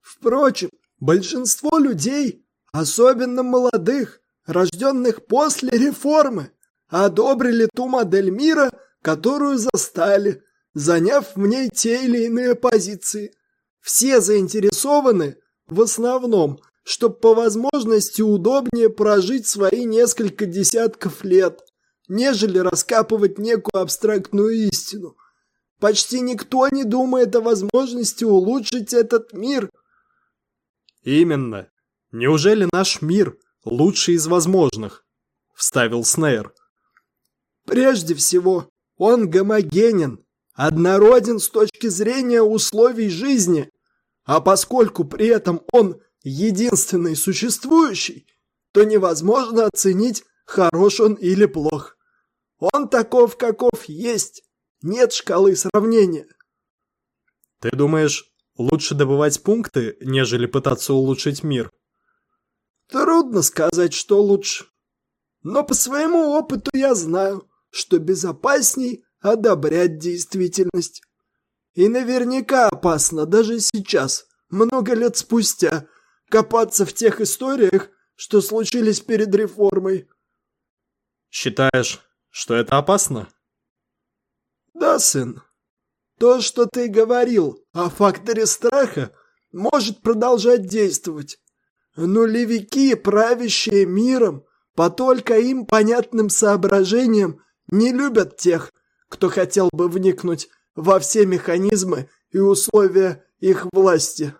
Впрочем, большинство людей, особенно молодых, рожденных после реформы, одобрили ту модель мира, которую застали, заняв в ней те или иные позиции. Все заинтересованы, в основном, чтобы по возможности удобнее прожить свои несколько десятков лет, нежели раскапывать некую абстрактную истину. Почти никто не думает о возможности улучшить этот мир. Именно. Неужели наш мир лучший из возможных? Вставил Снейр. Прежде всего, он гомогенен, однороден с точки зрения условий жизни, а поскольку при этом он единственный существующий, то невозможно оценить, хорош он или плох. Он таков, каков есть, нет шкалы сравнения. Ты думаешь, лучше добывать пункты, нежели пытаться улучшить мир? Трудно сказать, что лучше. Но по своему опыту я знаю, что безопасней одобрять действительность. И наверняка опасно даже сейчас, много лет спустя, копаться в тех историях, что случились перед реформой. Считаешь, что это опасно? Да, сын. То, что ты говорил о факторе страха, может продолжать действовать. Нулевики, правящие миром, по только им понятным соображениям, не любят тех, кто хотел бы вникнуть во все механизмы и условия их власти.